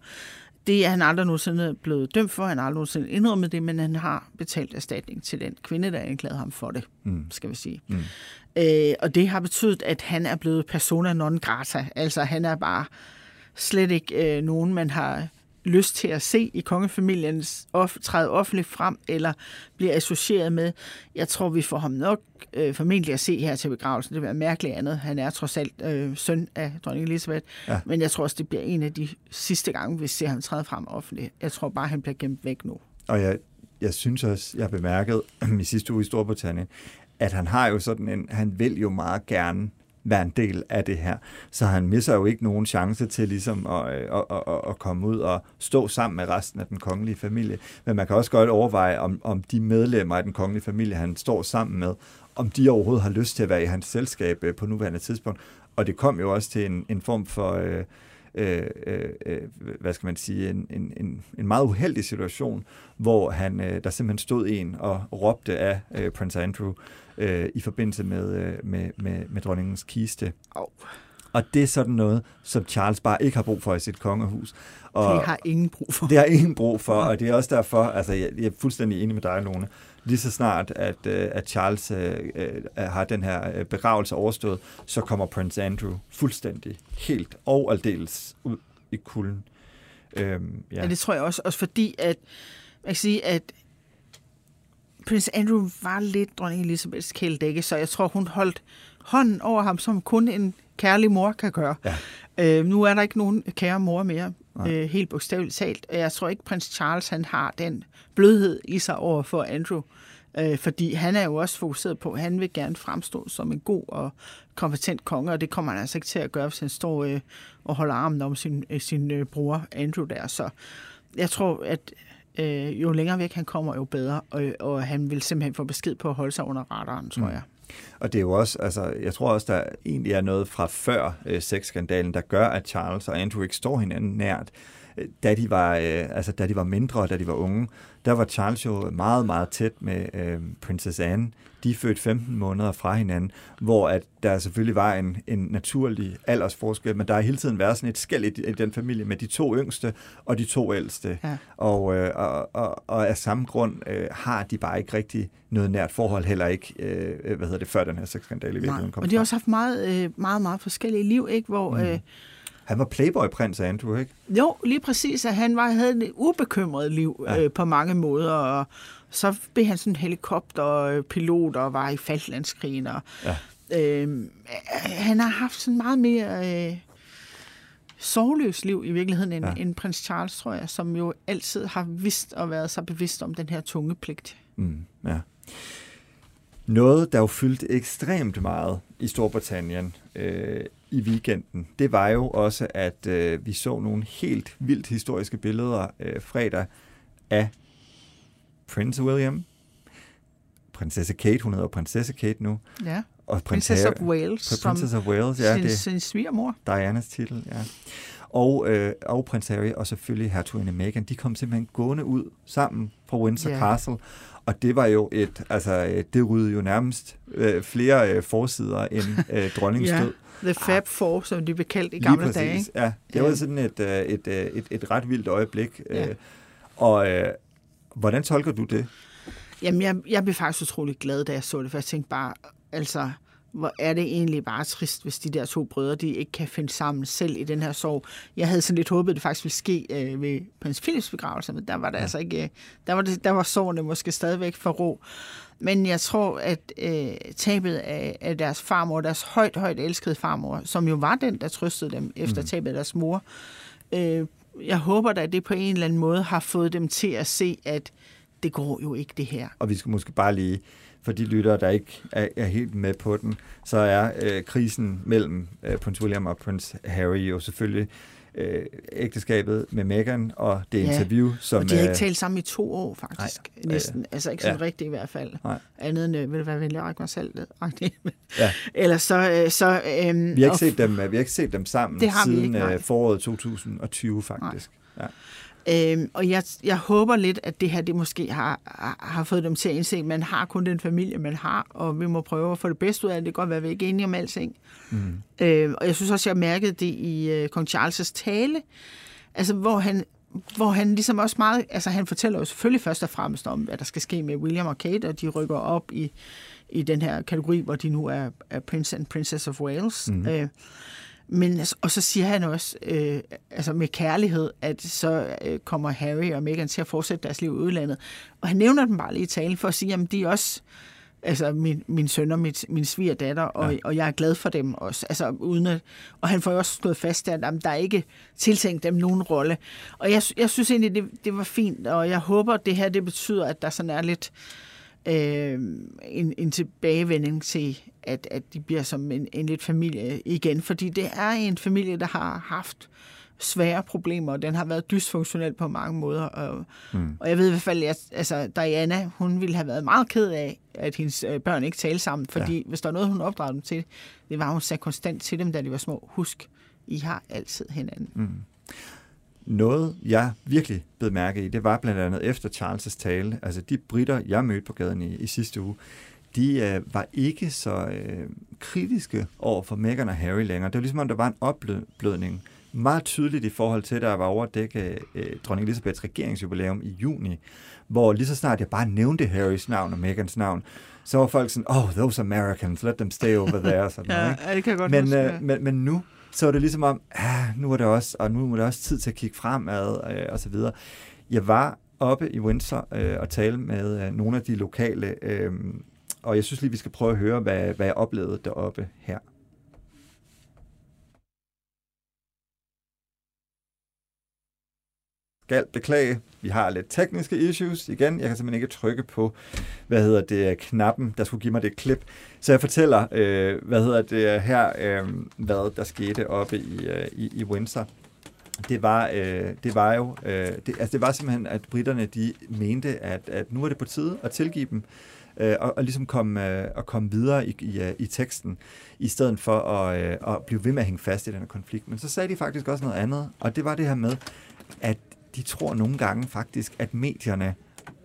Det er han aldrig nogensinde blevet dømt for, han har aldrig nogensinde indrømmet det, men han har betalt erstatning til den kvinde, der anklagede ham for det, mm. skal vi sige. Mm. Øh, og det har betydet, at han er blevet persona non grata, altså han er bare slet ikke øh, nogen, man har lyst til at se i kongefamilien off, træde offentligt frem eller bliver associeret med. Jeg tror, vi får ham nok øh, formentlig at se her til begravelsen. Det vil være mærkeligt andet. Han er trods alt øh, søn af dronning Elisabeth. Ja. Men jeg tror også, det bliver en af de sidste gange, vi ser ham træde frem offentligt. Jeg tror bare, han bliver gemt væk nu. Og jeg, jeg synes også, jeg bemærkede i sidste uge i Storbritannien, at han har jo sådan en, han vil jo meget gerne være en del af det her. Så han misser jo ikke nogen chance til ligesom øh, at, at, at, at komme ud og stå sammen med resten af den kongelige familie. Men man kan også godt overveje, om, om de medlemmer af den kongelige familie, han står sammen med, om de overhovedet har lyst til at være i hans selskab øh, på nuværende tidspunkt. Og det kom jo også til en, en form for... Øh, øh, øh, øh, hvad skal man sige, en, en, en, en meget uheldig situation, hvor han, øh, der simpelthen stod en og råbte af øh, prins Andrew øh, i forbindelse med, øh, med, med, med dronningens kiste. Oh. Og det er sådan noget, som Charles bare ikke har brug for i sit kongehus. Og det har ingen brug for. Det har ingen brug for, og det er også derfor, altså jeg, jeg er fuldstændig enig med dig, Lone, lige så snart, at, øh, at Charles øh, øh, har den her øh, begravelse overstået, så kommer Prince Andrew fuldstændig, helt og aldeles ud i kulden. Øhm, ja. ja, det tror jeg også, også fordi, at man kan sige, at Prince Andrew var lidt dronning Elisabeths kældække, så jeg tror, hun holdt hånden over ham, som kun en kærlig mor kan gøre. Ja. Øh, nu er der ikke nogen kære mor mere, øh, helt bogstaveligt talt. Jeg tror ikke, prins Charles han har den blødhed i sig over for Andrew. Øh, fordi han er jo også fokuseret på, at han vil gerne fremstå som en god og kompetent konge, og det kommer han altså ikke til at gøre, hvis han står øh, og holder armen om sin, øh, sin øh, bror Andrew der. Så jeg tror, at øh, jo længere væk han kommer, jo bedre, og, og han vil simpelthen få besked på at holde sig under radaren, tror mm. jeg. Og det er jo også, altså, jeg tror også, der egentlig er noget fra før øh, sexskandalen, der gør, at Charles og Andrew ikke står hinanden nært. Da de var, øh, altså, da de var mindre, da de var unge, der var Charles jo meget, meget tæt med øh, Princess Anne. De er født 15 måneder fra hinanden, hvor at der selvfølgelig var en, en naturlig aldersforskel, men der har hele tiden været sådan et skæld i, i den familie med de to yngste og de to ældste. Ja. Og, øh, og, og, og af samme grund øh, har de bare ikke rigtig noget nært forhold, heller ikke, øh, hvad hedder det, før den her sexskandale i virkeligheden kom Og de har også haft meget, øh, meget, meget forskellige liv, ikke? hvor... Mm. Øh, han var playboy-prins Andrew, ikke? Jo, lige præcis. At han var, havde et ubekymret liv ja. øh, på mange måder, og så blev han sådan helikopterpilot og var i Falklandskrigen. Og, ja. øh, han har haft sådan meget mere øh, sorgløst liv i virkeligheden end, ja. end prins Charles, tror jeg, som jo altid har vidst og været så bevidst om den her tunge pligt. Mm, ja. Noget, der jo fyldte ekstremt meget i Storbritannien øh, i weekenden, det var jo også, at øh, vi så nogle helt vildt historiske billeder øh, fredag af Prince William, prinsesse Kate, hun hedder prinsesse Kate nu. Ja, og Princess of Wales. Princess of Wales, ja. Sin, det, sin svigermor. Dianas titel, ja. Og, øh, og prins Harry og selvfølgelig hertuginde Meghan, de kom simpelthen gående ud sammen fra Windsor yeah. Castle. Og det var jo et, altså øh, det ryddede jo nærmest øh, flere øh, forsider end øh, dronningens død. The Fab Four, som de blev kaldt i gamle præcis, dage. Ja, det var sådan et, øh, et, øh, et, et ret vildt øjeblik. Ja. Og øh, hvordan tolker du det? Jamen, jeg, jeg blev faktisk utrolig glad, da jeg så det, for jeg tænkte bare, altså, hvor er det egentlig bare trist, hvis de der to brødre, de ikke kan finde sammen selv i den her sorg. Jeg havde sådan lidt håbet, at det faktisk ville ske øh, ved prins Philips begravelse, men der var det ja. altså ikke, øh, der var, det, der var sårene måske stadigvæk for ro. Men jeg tror, at øh, tabet af, af deres farmor, deres højt, højt elskede farmor, som jo var den, der trøstede dem efter mm. tabet af deres mor, øh, jeg håber da, at det på en eller anden måde har fået dem til at se, at det går jo ikke det her. Og vi skal måske bare lige for de lyttere, der ikke er, er helt med på den, så er øh, krisen mellem øh, prins William og prins Harry jo selvfølgelig øh, ægteskabet med Meghan og det ja, interview, som... og de har ikke talt sammen i to år, faktisk. Nej, Næsten. Øh, altså ikke sådan ja. rigtigt i hvert fald. Nej. Andet end, øh, vil det være venlig at mig selv ja. Ellers så... Øh, så øh, vi, har ikke set dem, vi har ikke set dem sammen siden ikke, foråret 2020, faktisk. Nej. Ja. Øhm, og jeg, jeg håber lidt, at det her det måske har, har fået dem til at indse, at man har kun den familie, man har, og vi må prøve at få det bedste ud af det. Det kan godt være, at vi ikke er enige om alting. Mm. Øhm, og jeg synes også, jeg mærkede det i uh, kong Charles' tale, altså hvor han, hvor han ligesom også meget, altså han fortæller jo selvfølgelig først og fremmest om, hvad der skal ske med William og Kate, og de rykker op i, i den her kategori, hvor de nu er, er Prince and Princess of Wales. Mm. Øh, men, og så siger han også, øh, altså med kærlighed, at så øh, kommer Harry og Meghan til at fortsætte deres liv i udlandet. Og han nævner dem bare lige i talen for at sige, at de er også altså min, min søn og mit, min svigerdatter, og, ja. og jeg er glad for dem også. Altså, uden at, og han får jo også stået fast der, at der er ikke tiltænkt dem nogen rolle. Og jeg, jeg synes egentlig, det, det var fint, og jeg håber, at det her det betyder, at der sådan er lidt øh, en, en tilbagevending til, at, at de bliver som en, en lidt familie igen, fordi det er en familie, der har haft svære problemer, og den har været dysfunktionel på mange måder. Og, mm. og jeg ved i hvert fald, at altså, Diana, hun ville have været meget ked af, at hendes øh, børn ikke talte sammen, fordi ja. hvis der er noget, hun opdragede dem til, det var, hun sagde konstant til dem, da de var små. Husk, I har altid hinanden. Mm. Noget, jeg virkelig blev mærke i, det var blandt andet efter Charles' tale. Altså de britter, jeg mødte på gaden i, i sidste uge, de øh, var ikke så øh, kritiske over for Meghan og Harry længere. Det var ligesom, om der var en opblødning. Meget tydeligt i forhold til, at der var overdækket øh, dronning Elisabeths regeringsjubilæum i juni, hvor lige så snart jeg bare nævnte Harrys navn og Meghans navn, så var folk sådan, oh, those Americans, let them stay over there. Sådan ja, noget, ikke? det kan jeg godt men, huske, øh, men, men nu, så var det ligesom om, ah, nu er det også, og nu er det også tid til at kigge fremad, øh, og så videre. Jeg var oppe i Windsor øh, og tale med øh, nogle af de lokale, øh, og jeg synes lige, vi skal prøve at høre, hvad, hvad jeg oplevede deroppe her. Skal beklage. Vi har lidt tekniske issues igen. Jeg kan simpelthen ikke trykke på, hvad hedder det, knappen, der skulle give mig det klip. Så jeg fortæller, øh, hvad hedder det her, øh, hvad der skete oppe i, øh, i, i Windsor. Det var, øh, det var jo, øh, det, altså det var simpelthen, at britterne de mente, at, at nu er det på tide at tilgive dem, øh, og, og ligesom komme, øh, at komme videre i, i, øh, i teksten, i stedet for at, øh, at blive ved med at hænge fast i den her konflikt. Men så sagde de faktisk også noget andet, og det var det her med, at de tror nogle gange faktisk, at medierne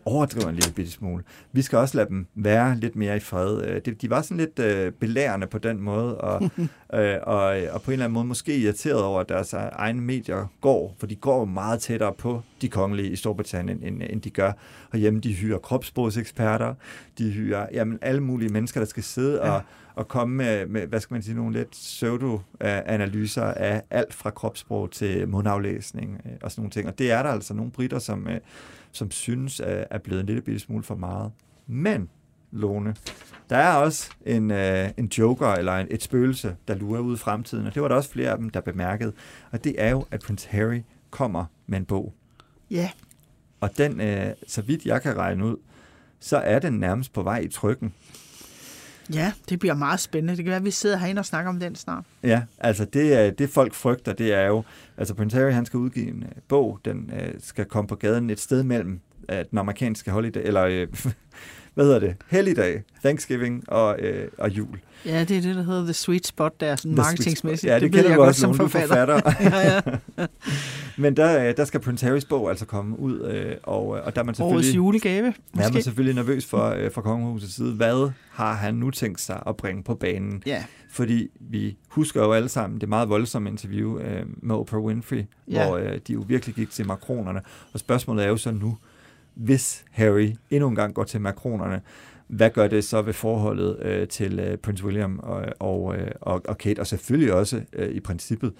overdriver en lille bitte smule. Vi skal også lade dem være lidt mere i fred. Øh, de var sådan lidt øh, belærende på den måde, og, øh, og, og på en eller anden måde måske irriteret over, at deres egne medier går, for de går meget tættere på de kongelige i Storbritannien, end, end de gør. Og hjemme de hyrer kropssprogseksperter, de hyrer jamen, alle mulige mennesker, der skal sidde ja. og, og komme med, med, hvad skal man sige, nogle lidt pseudo-analyser af alt fra kropssprog til mundaflæsning øh, og sådan nogle ting. Og det er der altså nogle britter, som, øh, som synes er blevet en lille bitte smule for meget. Men, Lone, der er også en, øh, en joker eller en, et spøgelse, der lurer ud i fremtiden, og det var der også flere af dem, der bemærkede. Og det er jo, at prins Harry kommer med en bog. Ja. Og den, øh, så vidt jeg kan regne ud, så er den nærmest på vej i trykken. Ja, det bliver meget spændende. Det kan være, at vi sidder herinde og snakker om den snart. Ja, altså det, det folk frygter, det er jo, altså Prince Harry han skal udgive en uh, bog, den uh, skal komme på gaden et sted mellem uh, den amerikanske holiday, eller hvad hedder det, helligdag, Thanksgiving og, uh, og jul. Ja, det er det, der hedder The Sweet Spot, der sådan marketingsmæssigt. Ja, det, det kender jeg også som forfatter. forfatter. ja, ja. Men der, der skal Prince Harrys bog altså komme ud, og, og der er man selvfølgelig... Årets julegave, måske. er man selvfølgelig nervøs for, for kongehusets side. Hvad har han nu tænkt sig at bringe på banen? Ja. Fordi vi husker jo alle sammen det meget voldsomme interview øh, med Oprah Winfrey, ja. hvor øh, de jo virkelig gik til makronerne. Og spørgsmålet er jo så nu, hvis Harry endnu en gang går til makronerne, hvad gør det så ved forholdet øh, til øh, Prince William og, og, øh, og, og Kate, og selvfølgelig også øh, i princippet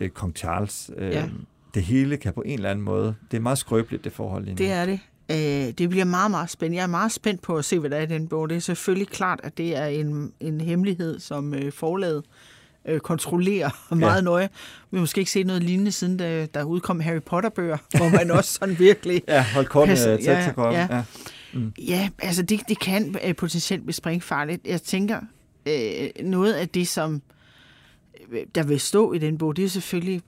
øh, kong Charles. Øh, ja. Det hele kan på en eller anden måde, det er meget skrøbeligt det forhold lige nu. Det er det. Øh, det bliver meget, meget spændende. Jeg er meget spændt på at se, hvad der er i den bog. Det er selvfølgelig klart, at det er en, en hemmelighed, som øh, forlaget øh, kontrollerer meget ja. nøje. Vi har måske ikke set noget lignende, siden der, der udkom Harry Potter-bøger, hvor man også sådan virkelig... ja, hold kortene tæt ja, til ja. ja. Mm. Ja, altså det, det kan øh, potentielt blive springfarligt. Jeg tænker, øh, noget af det, som øh, der vil stå i den bog, det er selvfølgelig,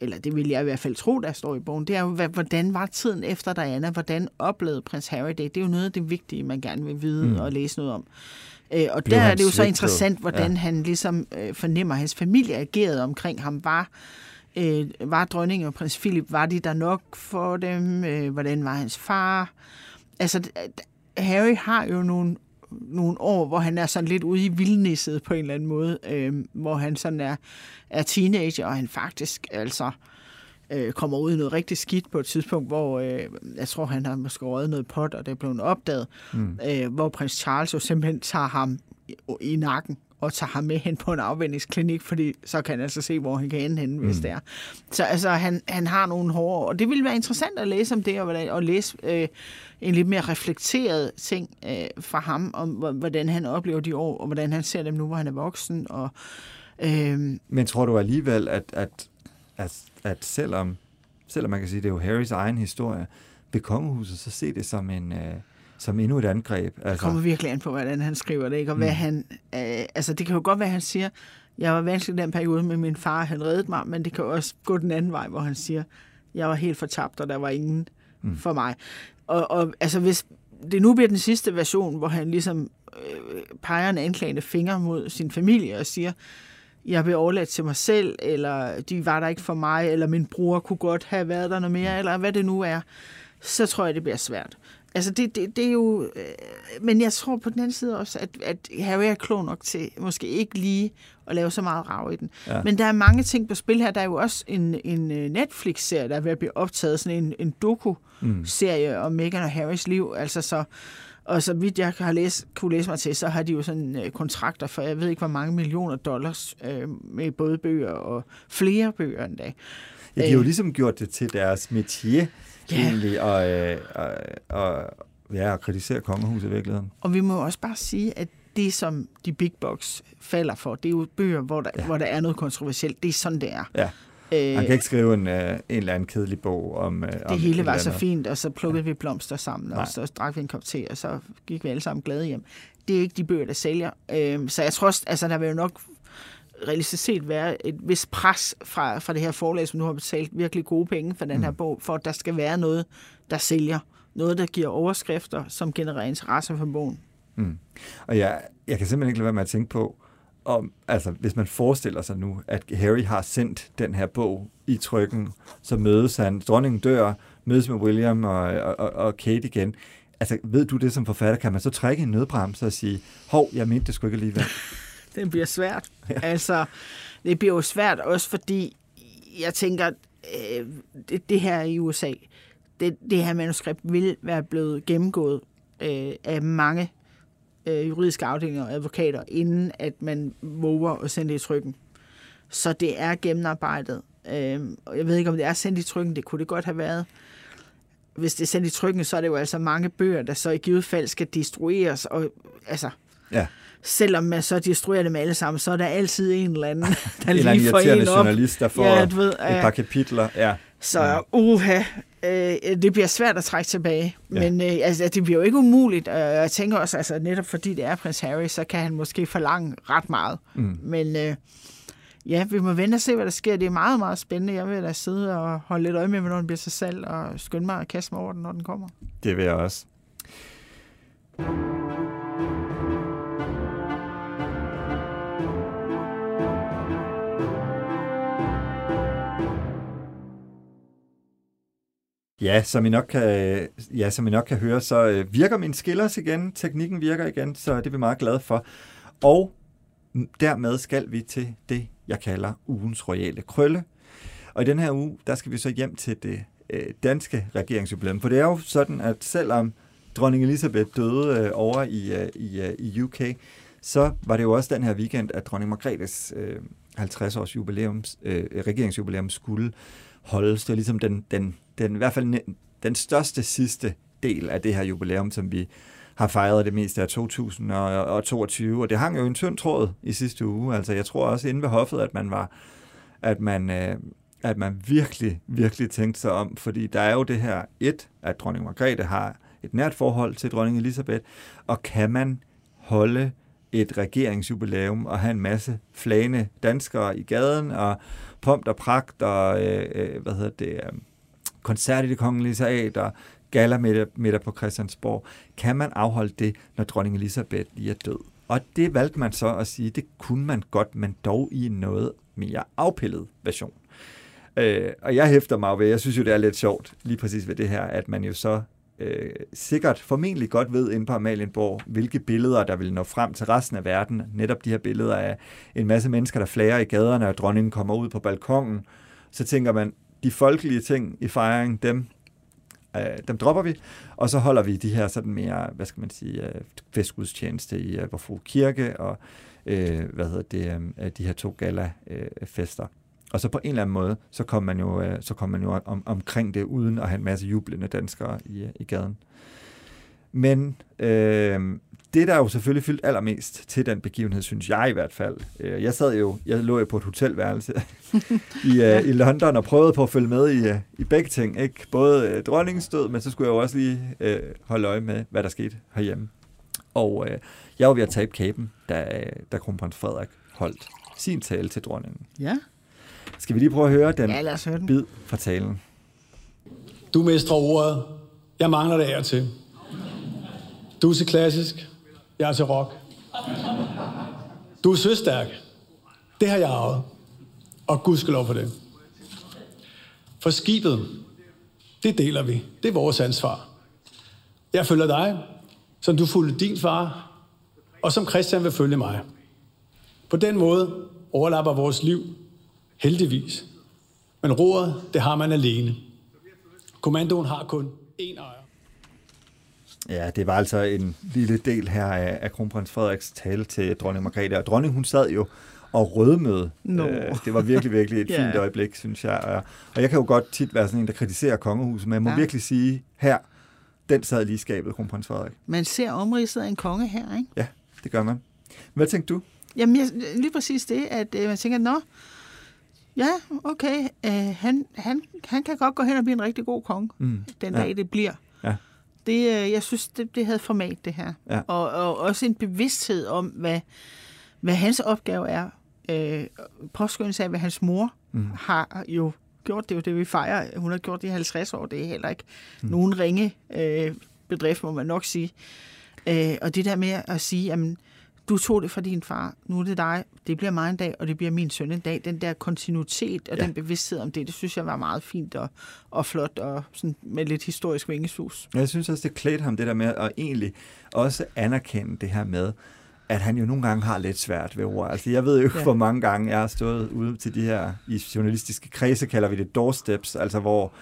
eller det vil jeg i hvert fald tro, der står i bogen, det er jo, hvordan var tiden efter Diana? Hvordan oplevede prins Harry det? Det er jo noget af det vigtige, man gerne vil vide mm. og læse noget om. Øh, og Blev der er det jo så interessant, hvordan ja. han ligesom øh, fornemmer, at hans familie agerede omkring ham, var Øh, var dronningen og prins Philip, var de der nok for dem? Øh, hvordan var hans far? Altså, Harry har jo nogle, nogle år, hvor han er sådan lidt ude i vildnisset på en eller anden måde, øh, hvor han sådan er, er teenager, og han faktisk altså øh, kommer ud i noget rigtig skidt på et tidspunkt, hvor øh, jeg tror, han har måske røget noget pot, og det er blevet opdaget, mm. øh, hvor prins Charles jo simpelthen tager ham i, i nakken og tager ham med hen på en afvendingsklinik, fordi så kan han altså se, hvor han kan ende henne, mm. hvis det er. Så altså, han, han har nogle hårde og det ville være interessant at læse om det, og, hvordan, og læse øh, en lidt mere reflekteret ting øh, fra ham, om hvordan han oplever de år, og hvordan han ser dem nu, hvor han er voksen. Og, øh, Men tror du alligevel, at, at, at, at selvom, selvom man kan sige, at det er jo Harrys egen historie, ved kongehuset, så se det som en... Øh, som endnu et angreb. Altså. Det kommer virkelig an på, hvordan han skriver det, ikke? Og hvad mm. han, øh, altså det kan jo godt være, at han siger, jeg var vanskelig den periode med min far, han reddede mig, men det kan også gå den anden vej, hvor han siger, jeg var helt fortabt, og der var ingen mm. for mig. Og, og altså hvis det nu bliver den sidste version, hvor han ligesom øh, peger en anklagende finger mod sin familie og siger, jeg blev overladt til mig selv, eller de var der ikke for mig, eller min bror kunne godt have været der noget mere, eller hvad det nu er, så tror jeg, det bliver svært. Altså, det, det, det er jo... Øh, men jeg tror på den anden side også, at, at Harry er klog nok til måske ikke lige at lave så meget rav i den. Ja. Men der er mange ting på spil her. Der er jo også en, en øh, Netflix-serie, der er ved at blive optaget, sådan en, en doku-serie mm. om Meghan og Harrys liv. Altså så... Og så vidt jeg har læst, kunne læse mig til, så har de jo sådan øh, kontrakter for, jeg ved ikke, hvor mange millioner dollars øh, med både bøger og flere bøger endda. Ja, de har jo øh. ligesom gjort det til deres métier ja. egentlig, og, øh, og, og, ja, at kritisere kongehuset i virkeligheden. Og vi må også bare sige, at det, som de big box falder for, det er jo bøger, hvor der, ja. hvor der er noget kontroversielt. Det er sådan, det er. Ja. Øh, Man kan ikke skrive en, uh, en eller anden kedelig bog om Det om hele var så fint, og så plukkede ja. vi blomster sammen, Nej. og så drak vi en kop te, og så gik vi alle sammen glade hjem. Det er ikke de bøger, der sælger. Øh, så jeg tror også, altså, der vil jo nok realistisk set være et vis pres fra, fra det her forlag, som nu har betalt virkelig gode penge for den mm. her bog, for at der skal være noget, der sælger. Noget, der giver overskrifter, som genererer interesse for bogen. Mm. Og jeg, jeg kan simpelthen ikke lade være med at tænke på, om, altså, hvis man forestiller sig nu, at Harry har sendt den her bog i trykken, så mødes han, dronningen dør, mødes med William og, og, og Kate igen. Altså, ved du det som forfatter, kan man så trække en nødbremse og sige, hov, jeg mente det sgu ikke alligevel. det bliver svært. Ja. Altså, det bliver jo svært også, fordi jeg tænker, øh, det, det her i USA, det, det her manuskript vil være blevet gennemgået øh, af mange øh, juridiske afdelinger og advokater, inden at man våger at sende det i trykken. Så det er gennemarbejdet. Øh, og jeg ved ikke, om det er sendt i trykken. Det kunne det godt have været. Hvis det er sendt i trykken, så er det jo altså mange bøger, der så i givet fald skal destrueres. Og, altså, ja selvom man så destruerer dem alle sammen, så er der altid en eller anden, der lige får en op. journalist, der får ja, ved, et par kapitler. Ja. Så uha, øh, det bliver svært at trække tilbage. Ja. Men øh, altså, det bliver jo ikke umuligt. Og jeg tænker også, altså netop fordi det er prins Harry, så kan han måske forlange ret meget. Mm. Men øh, ja, vi må vente og se, hvad der sker. Det er meget, meget spændende. Jeg vil da sidde og holde lidt øje med, hvornår den bliver sig salg, og skynde mig at kaste mig over den, når den kommer. Det vil jeg også. Ja, som I nok kan, ja, som I nok kan høre, så øh, virker min skillers igen. Teknikken virker igen, så det er vi meget glade for. Og dermed skal vi til det, jeg kalder ugens royale krølle. Og i den her uge, der skal vi så hjem til det øh, danske regeringsjubilæum. For det er jo sådan, at selvom dronning Elisabeth døde øh, over i, øh, i, øh, i UK, så var det jo også den her weekend, at dronning Margrethes øh, 50-års jubilæums, øh, regeringsjubilæum skulle holdes. Det var ligesom den, den den, i hvert fald den største sidste del af det her jubilæum, som vi har fejret det meste af 2022, og det hang jo en tynd tråd i sidste uge. Altså, jeg tror også inde ved hoffet, at man var, at man, øh, at man virkelig, virkelig tænkte sig om, fordi der er jo det her et, at dronning Margrethe har et nært forhold til dronning Elisabeth, og kan man holde et regeringsjubilæum og have en masse flane danskere i gaden, og pomp og pragt, og øh, øh hvad hedder det, øh, koncert i det kongelige teater, gala middag på Christiansborg. Kan man afholde det, når dronning Elisabeth lige er død? Og det valgte man så at sige, det kunne man godt, men dog i en noget mere afpillet version. Øh, og jeg hæfter mig ved, jeg synes jo, det er lidt sjovt, lige præcis ved det her, at man jo så øh, sikkert formentlig godt ved inde på Amalienborg, hvilke billeder, der vil nå frem til resten af verden. Netop de her billeder af en masse mennesker, der flager i gaderne, og dronningen kommer ud på balkongen. Så tænker man, de folkelige ting i fejringen, dem, øh, dem dropper vi, og så holder vi de her sådan mere, hvad skal man sige, øh, festgudstjeneste i øh, Vorfru Kirke, og øh, hvad hedder det, øh, de her to gala-fester. Øh, og så på en eller anden måde, så kom man jo, øh, så kom man jo om, omkring det, uden at have en masse jublende danskere i, i gaden. Men øh, det, der jo selvfølgelig fyldt allermest til den begivenhed, synes jeg i hvert fald. Øh, jeg sad jo, jeg lå jo på et hotelværelse i, øh, i London og prøvede på at følge med i, øh, i begge ting. Ikke? Både øh, dronningens død, men så skulle jeg jo også lige øh, holde øje med, hvad der skete herhjemme. Og øh, jeg var ved at tabe kæben, da, da kronprins Frederik holdt sin tale til dronningen. Ja. Skal vi lige prøve at høre den, Ja, lad os høre den. bid fra talen? Du mestrer ordet. Jeg mangler det af til. Du er til klassisk. Jeg er til rock. Du er søstærk. Det har jeg arvet. Og Gud skal lov for det. For skibet, det deler vi. Det er vores ansvar. Jeg følger dig, som du fulgte din far, og som Christian vil følge mig. På den måde overlapper vores liv heldigvis. Men roret, det har man alene. Kommandoen har kun én ejer. Ja, det var altså en lille del her af, af kronprins Frederiks tale til dronning Margrethe. Og dronning, hun sad jo og rødmøde. Nå. Øh, det var virkelig, virkelig et Ja. fint øjeblik, synes jeg. Og, og jeg kan jo godt tit være sådan en, der kritiserer kongehuset, men jeg må Ja. virkelig sige, her, den sad lige skabet, kronprins Frederik. Man ser omridset af en konge her, ikke? Ja, det gør man. Hvad tænkte du? Jamen, jeg, lige præcis det, at øh, man tænker, nå, ja, okay, øh, han, han, han kan godt gå hen og blive en rigtig god konge, Mm. den Ja. dag det bliver. Ja. Det, øh, jeg synes, det, det havde format, det her. Ja. Og, og også en bevidsthed om, hvad, hvad hans opgave er. Øh, påskyndelse af, hvad hans mor mm. har jo gjort. Det er jo det, vi fejrer. Hun har gjort det i 50 år. Det er heller ikke mm. nogen ringe øh, bedrift, må man nok sige. Øh, og det der med at sige, jamen, du tog det fra din far, nu er det dig, det bliver mig en dag, og det bliver min søn en dag. Den der kontinuitet og Ja. den bevidsthed om det, det synes jeg var meget fint og, og flot, og sådan med lidt historisk vingesus. Jeg synes også, det klædte ham det der med at egentlig også anerkende det her med, at han jo nogle gange har lidt svært ved ord. Altså, jeg ved jo ikke, Ja. hvor mange gange jeg har stået ude til de her, i journalistiske kredse kalder vi det doorsteps, altså hvor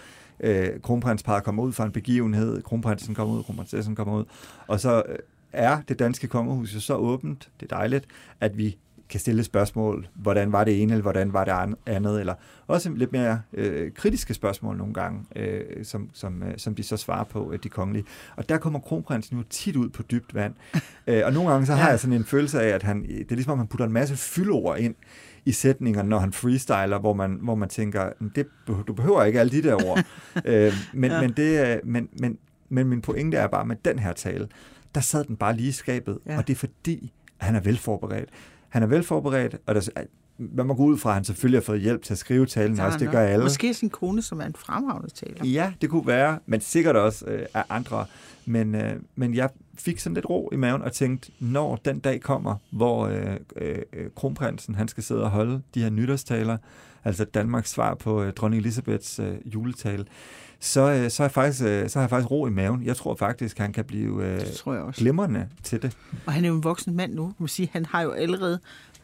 øh, kronprinsparet kommer ud fra en begivenhed, kronprinsen kommer ud, kronprinsessen kommer ud, og så øh, er det danske kongehus jo så åbent, det er dejligt, at vi kan stille spørgsmål, hvordan var det ene, eller hvordan var det an- andet, eller også lidt mere øh, kritiske spørgsmål nogle gange, øh, som, som, øh, som de så svarer på, øh, de kongelige. Og der kommer kronprinsen jo tit ud på dybt vand. øh, og nogle gange så har Ja. jeg sådan en følelse af, at han, det er ligesom, om han putter en masse fyldord ind i sætninger, når han freestyler, hvor man, hvor man tænker, "Men det, du behøver ikke alle de der ord. øh, men, Ja. men, det, er- men, men, men min pointe er bare, med den her tale, der sad den bare lige i skabet, Ja. og det er fordi, at han er velforberedt. Han er velforberedt, og der, man må gå ud fra, at han selvfølgelig har fået hjælp til at skrive talen Så også, det gør alle. Måske sin kone, som er en fremragende taler. Ja, det kunne være, men sikkert også øh, af andre. Men, øh, men jeg fik sådan lidt ro i maven og tænkte, når den dag kommer, hvor øh, øh, øh, kronprinsen han skal sidde og holde de her nytårstaler, altså Danmarks svar på øh, dronning Elisabeths øh, juletale, så, øh, så, er faktisk, øh, så har jeg faktisk ro i maven. Jeg tror faktisk, han kan blive øh, Det tror jeg også. glimrende til det. Og han er jo en voksen mand nu. Man sige, han har jo allerede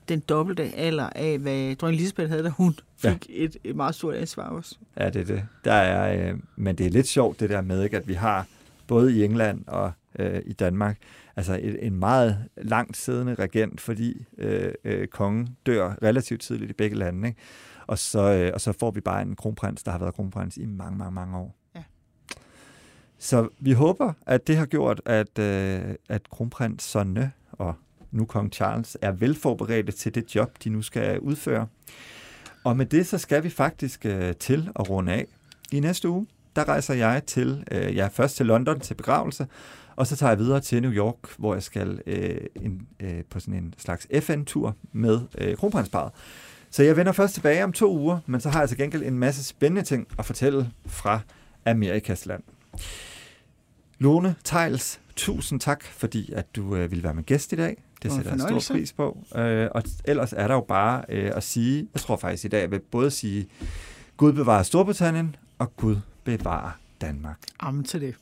den dobbelte alder af, hvad dronning Elisabeth havde, da hun fik ja. et, et meget stort ansvar også. Ja, det er det. Der er, øh, men det er lidt sjovt det der med, ikke, at vi har både i England og øh, i Danmark altså et, en meget langt siddende regent, fordi øh, øh, kongen dør relativt tidligt i begge lande. Ikke? Og, så, øh, og så får vi bare en kronprins, der har været kronprins i mange, mange, mange år. Ja. Så vi håber, at det har gjort, at, øh, at kronprins Sonne og nu kong Charles er velforberedte til det job, de nu skal udføre. Og med det, så skal vi faktisk øh, til at runde af. I næste uge, der rejser jeg til, øh, ja, først til London til begravelse, og så tager jeg videre til New York, hvor jeg skal øh, en, øh, på sådan en slags FN-tur med øh, kronprinsparet. Så jeg vender først tilbage om to uger, men så har jeg til gengæld en masse spændende ting at fortælle fra Amerikas land. Lone Tejls, tusind tak, fordi at du øh, ville være med gæst i dag. Det sætter jeg stor pris på. Øh, og ellers er der jo bare øh, at sige, jeg tror faktisk i dag, jeg vil både sige Gud bevarer Storbritannien, og Gud bevarer Danmark. Amen til det.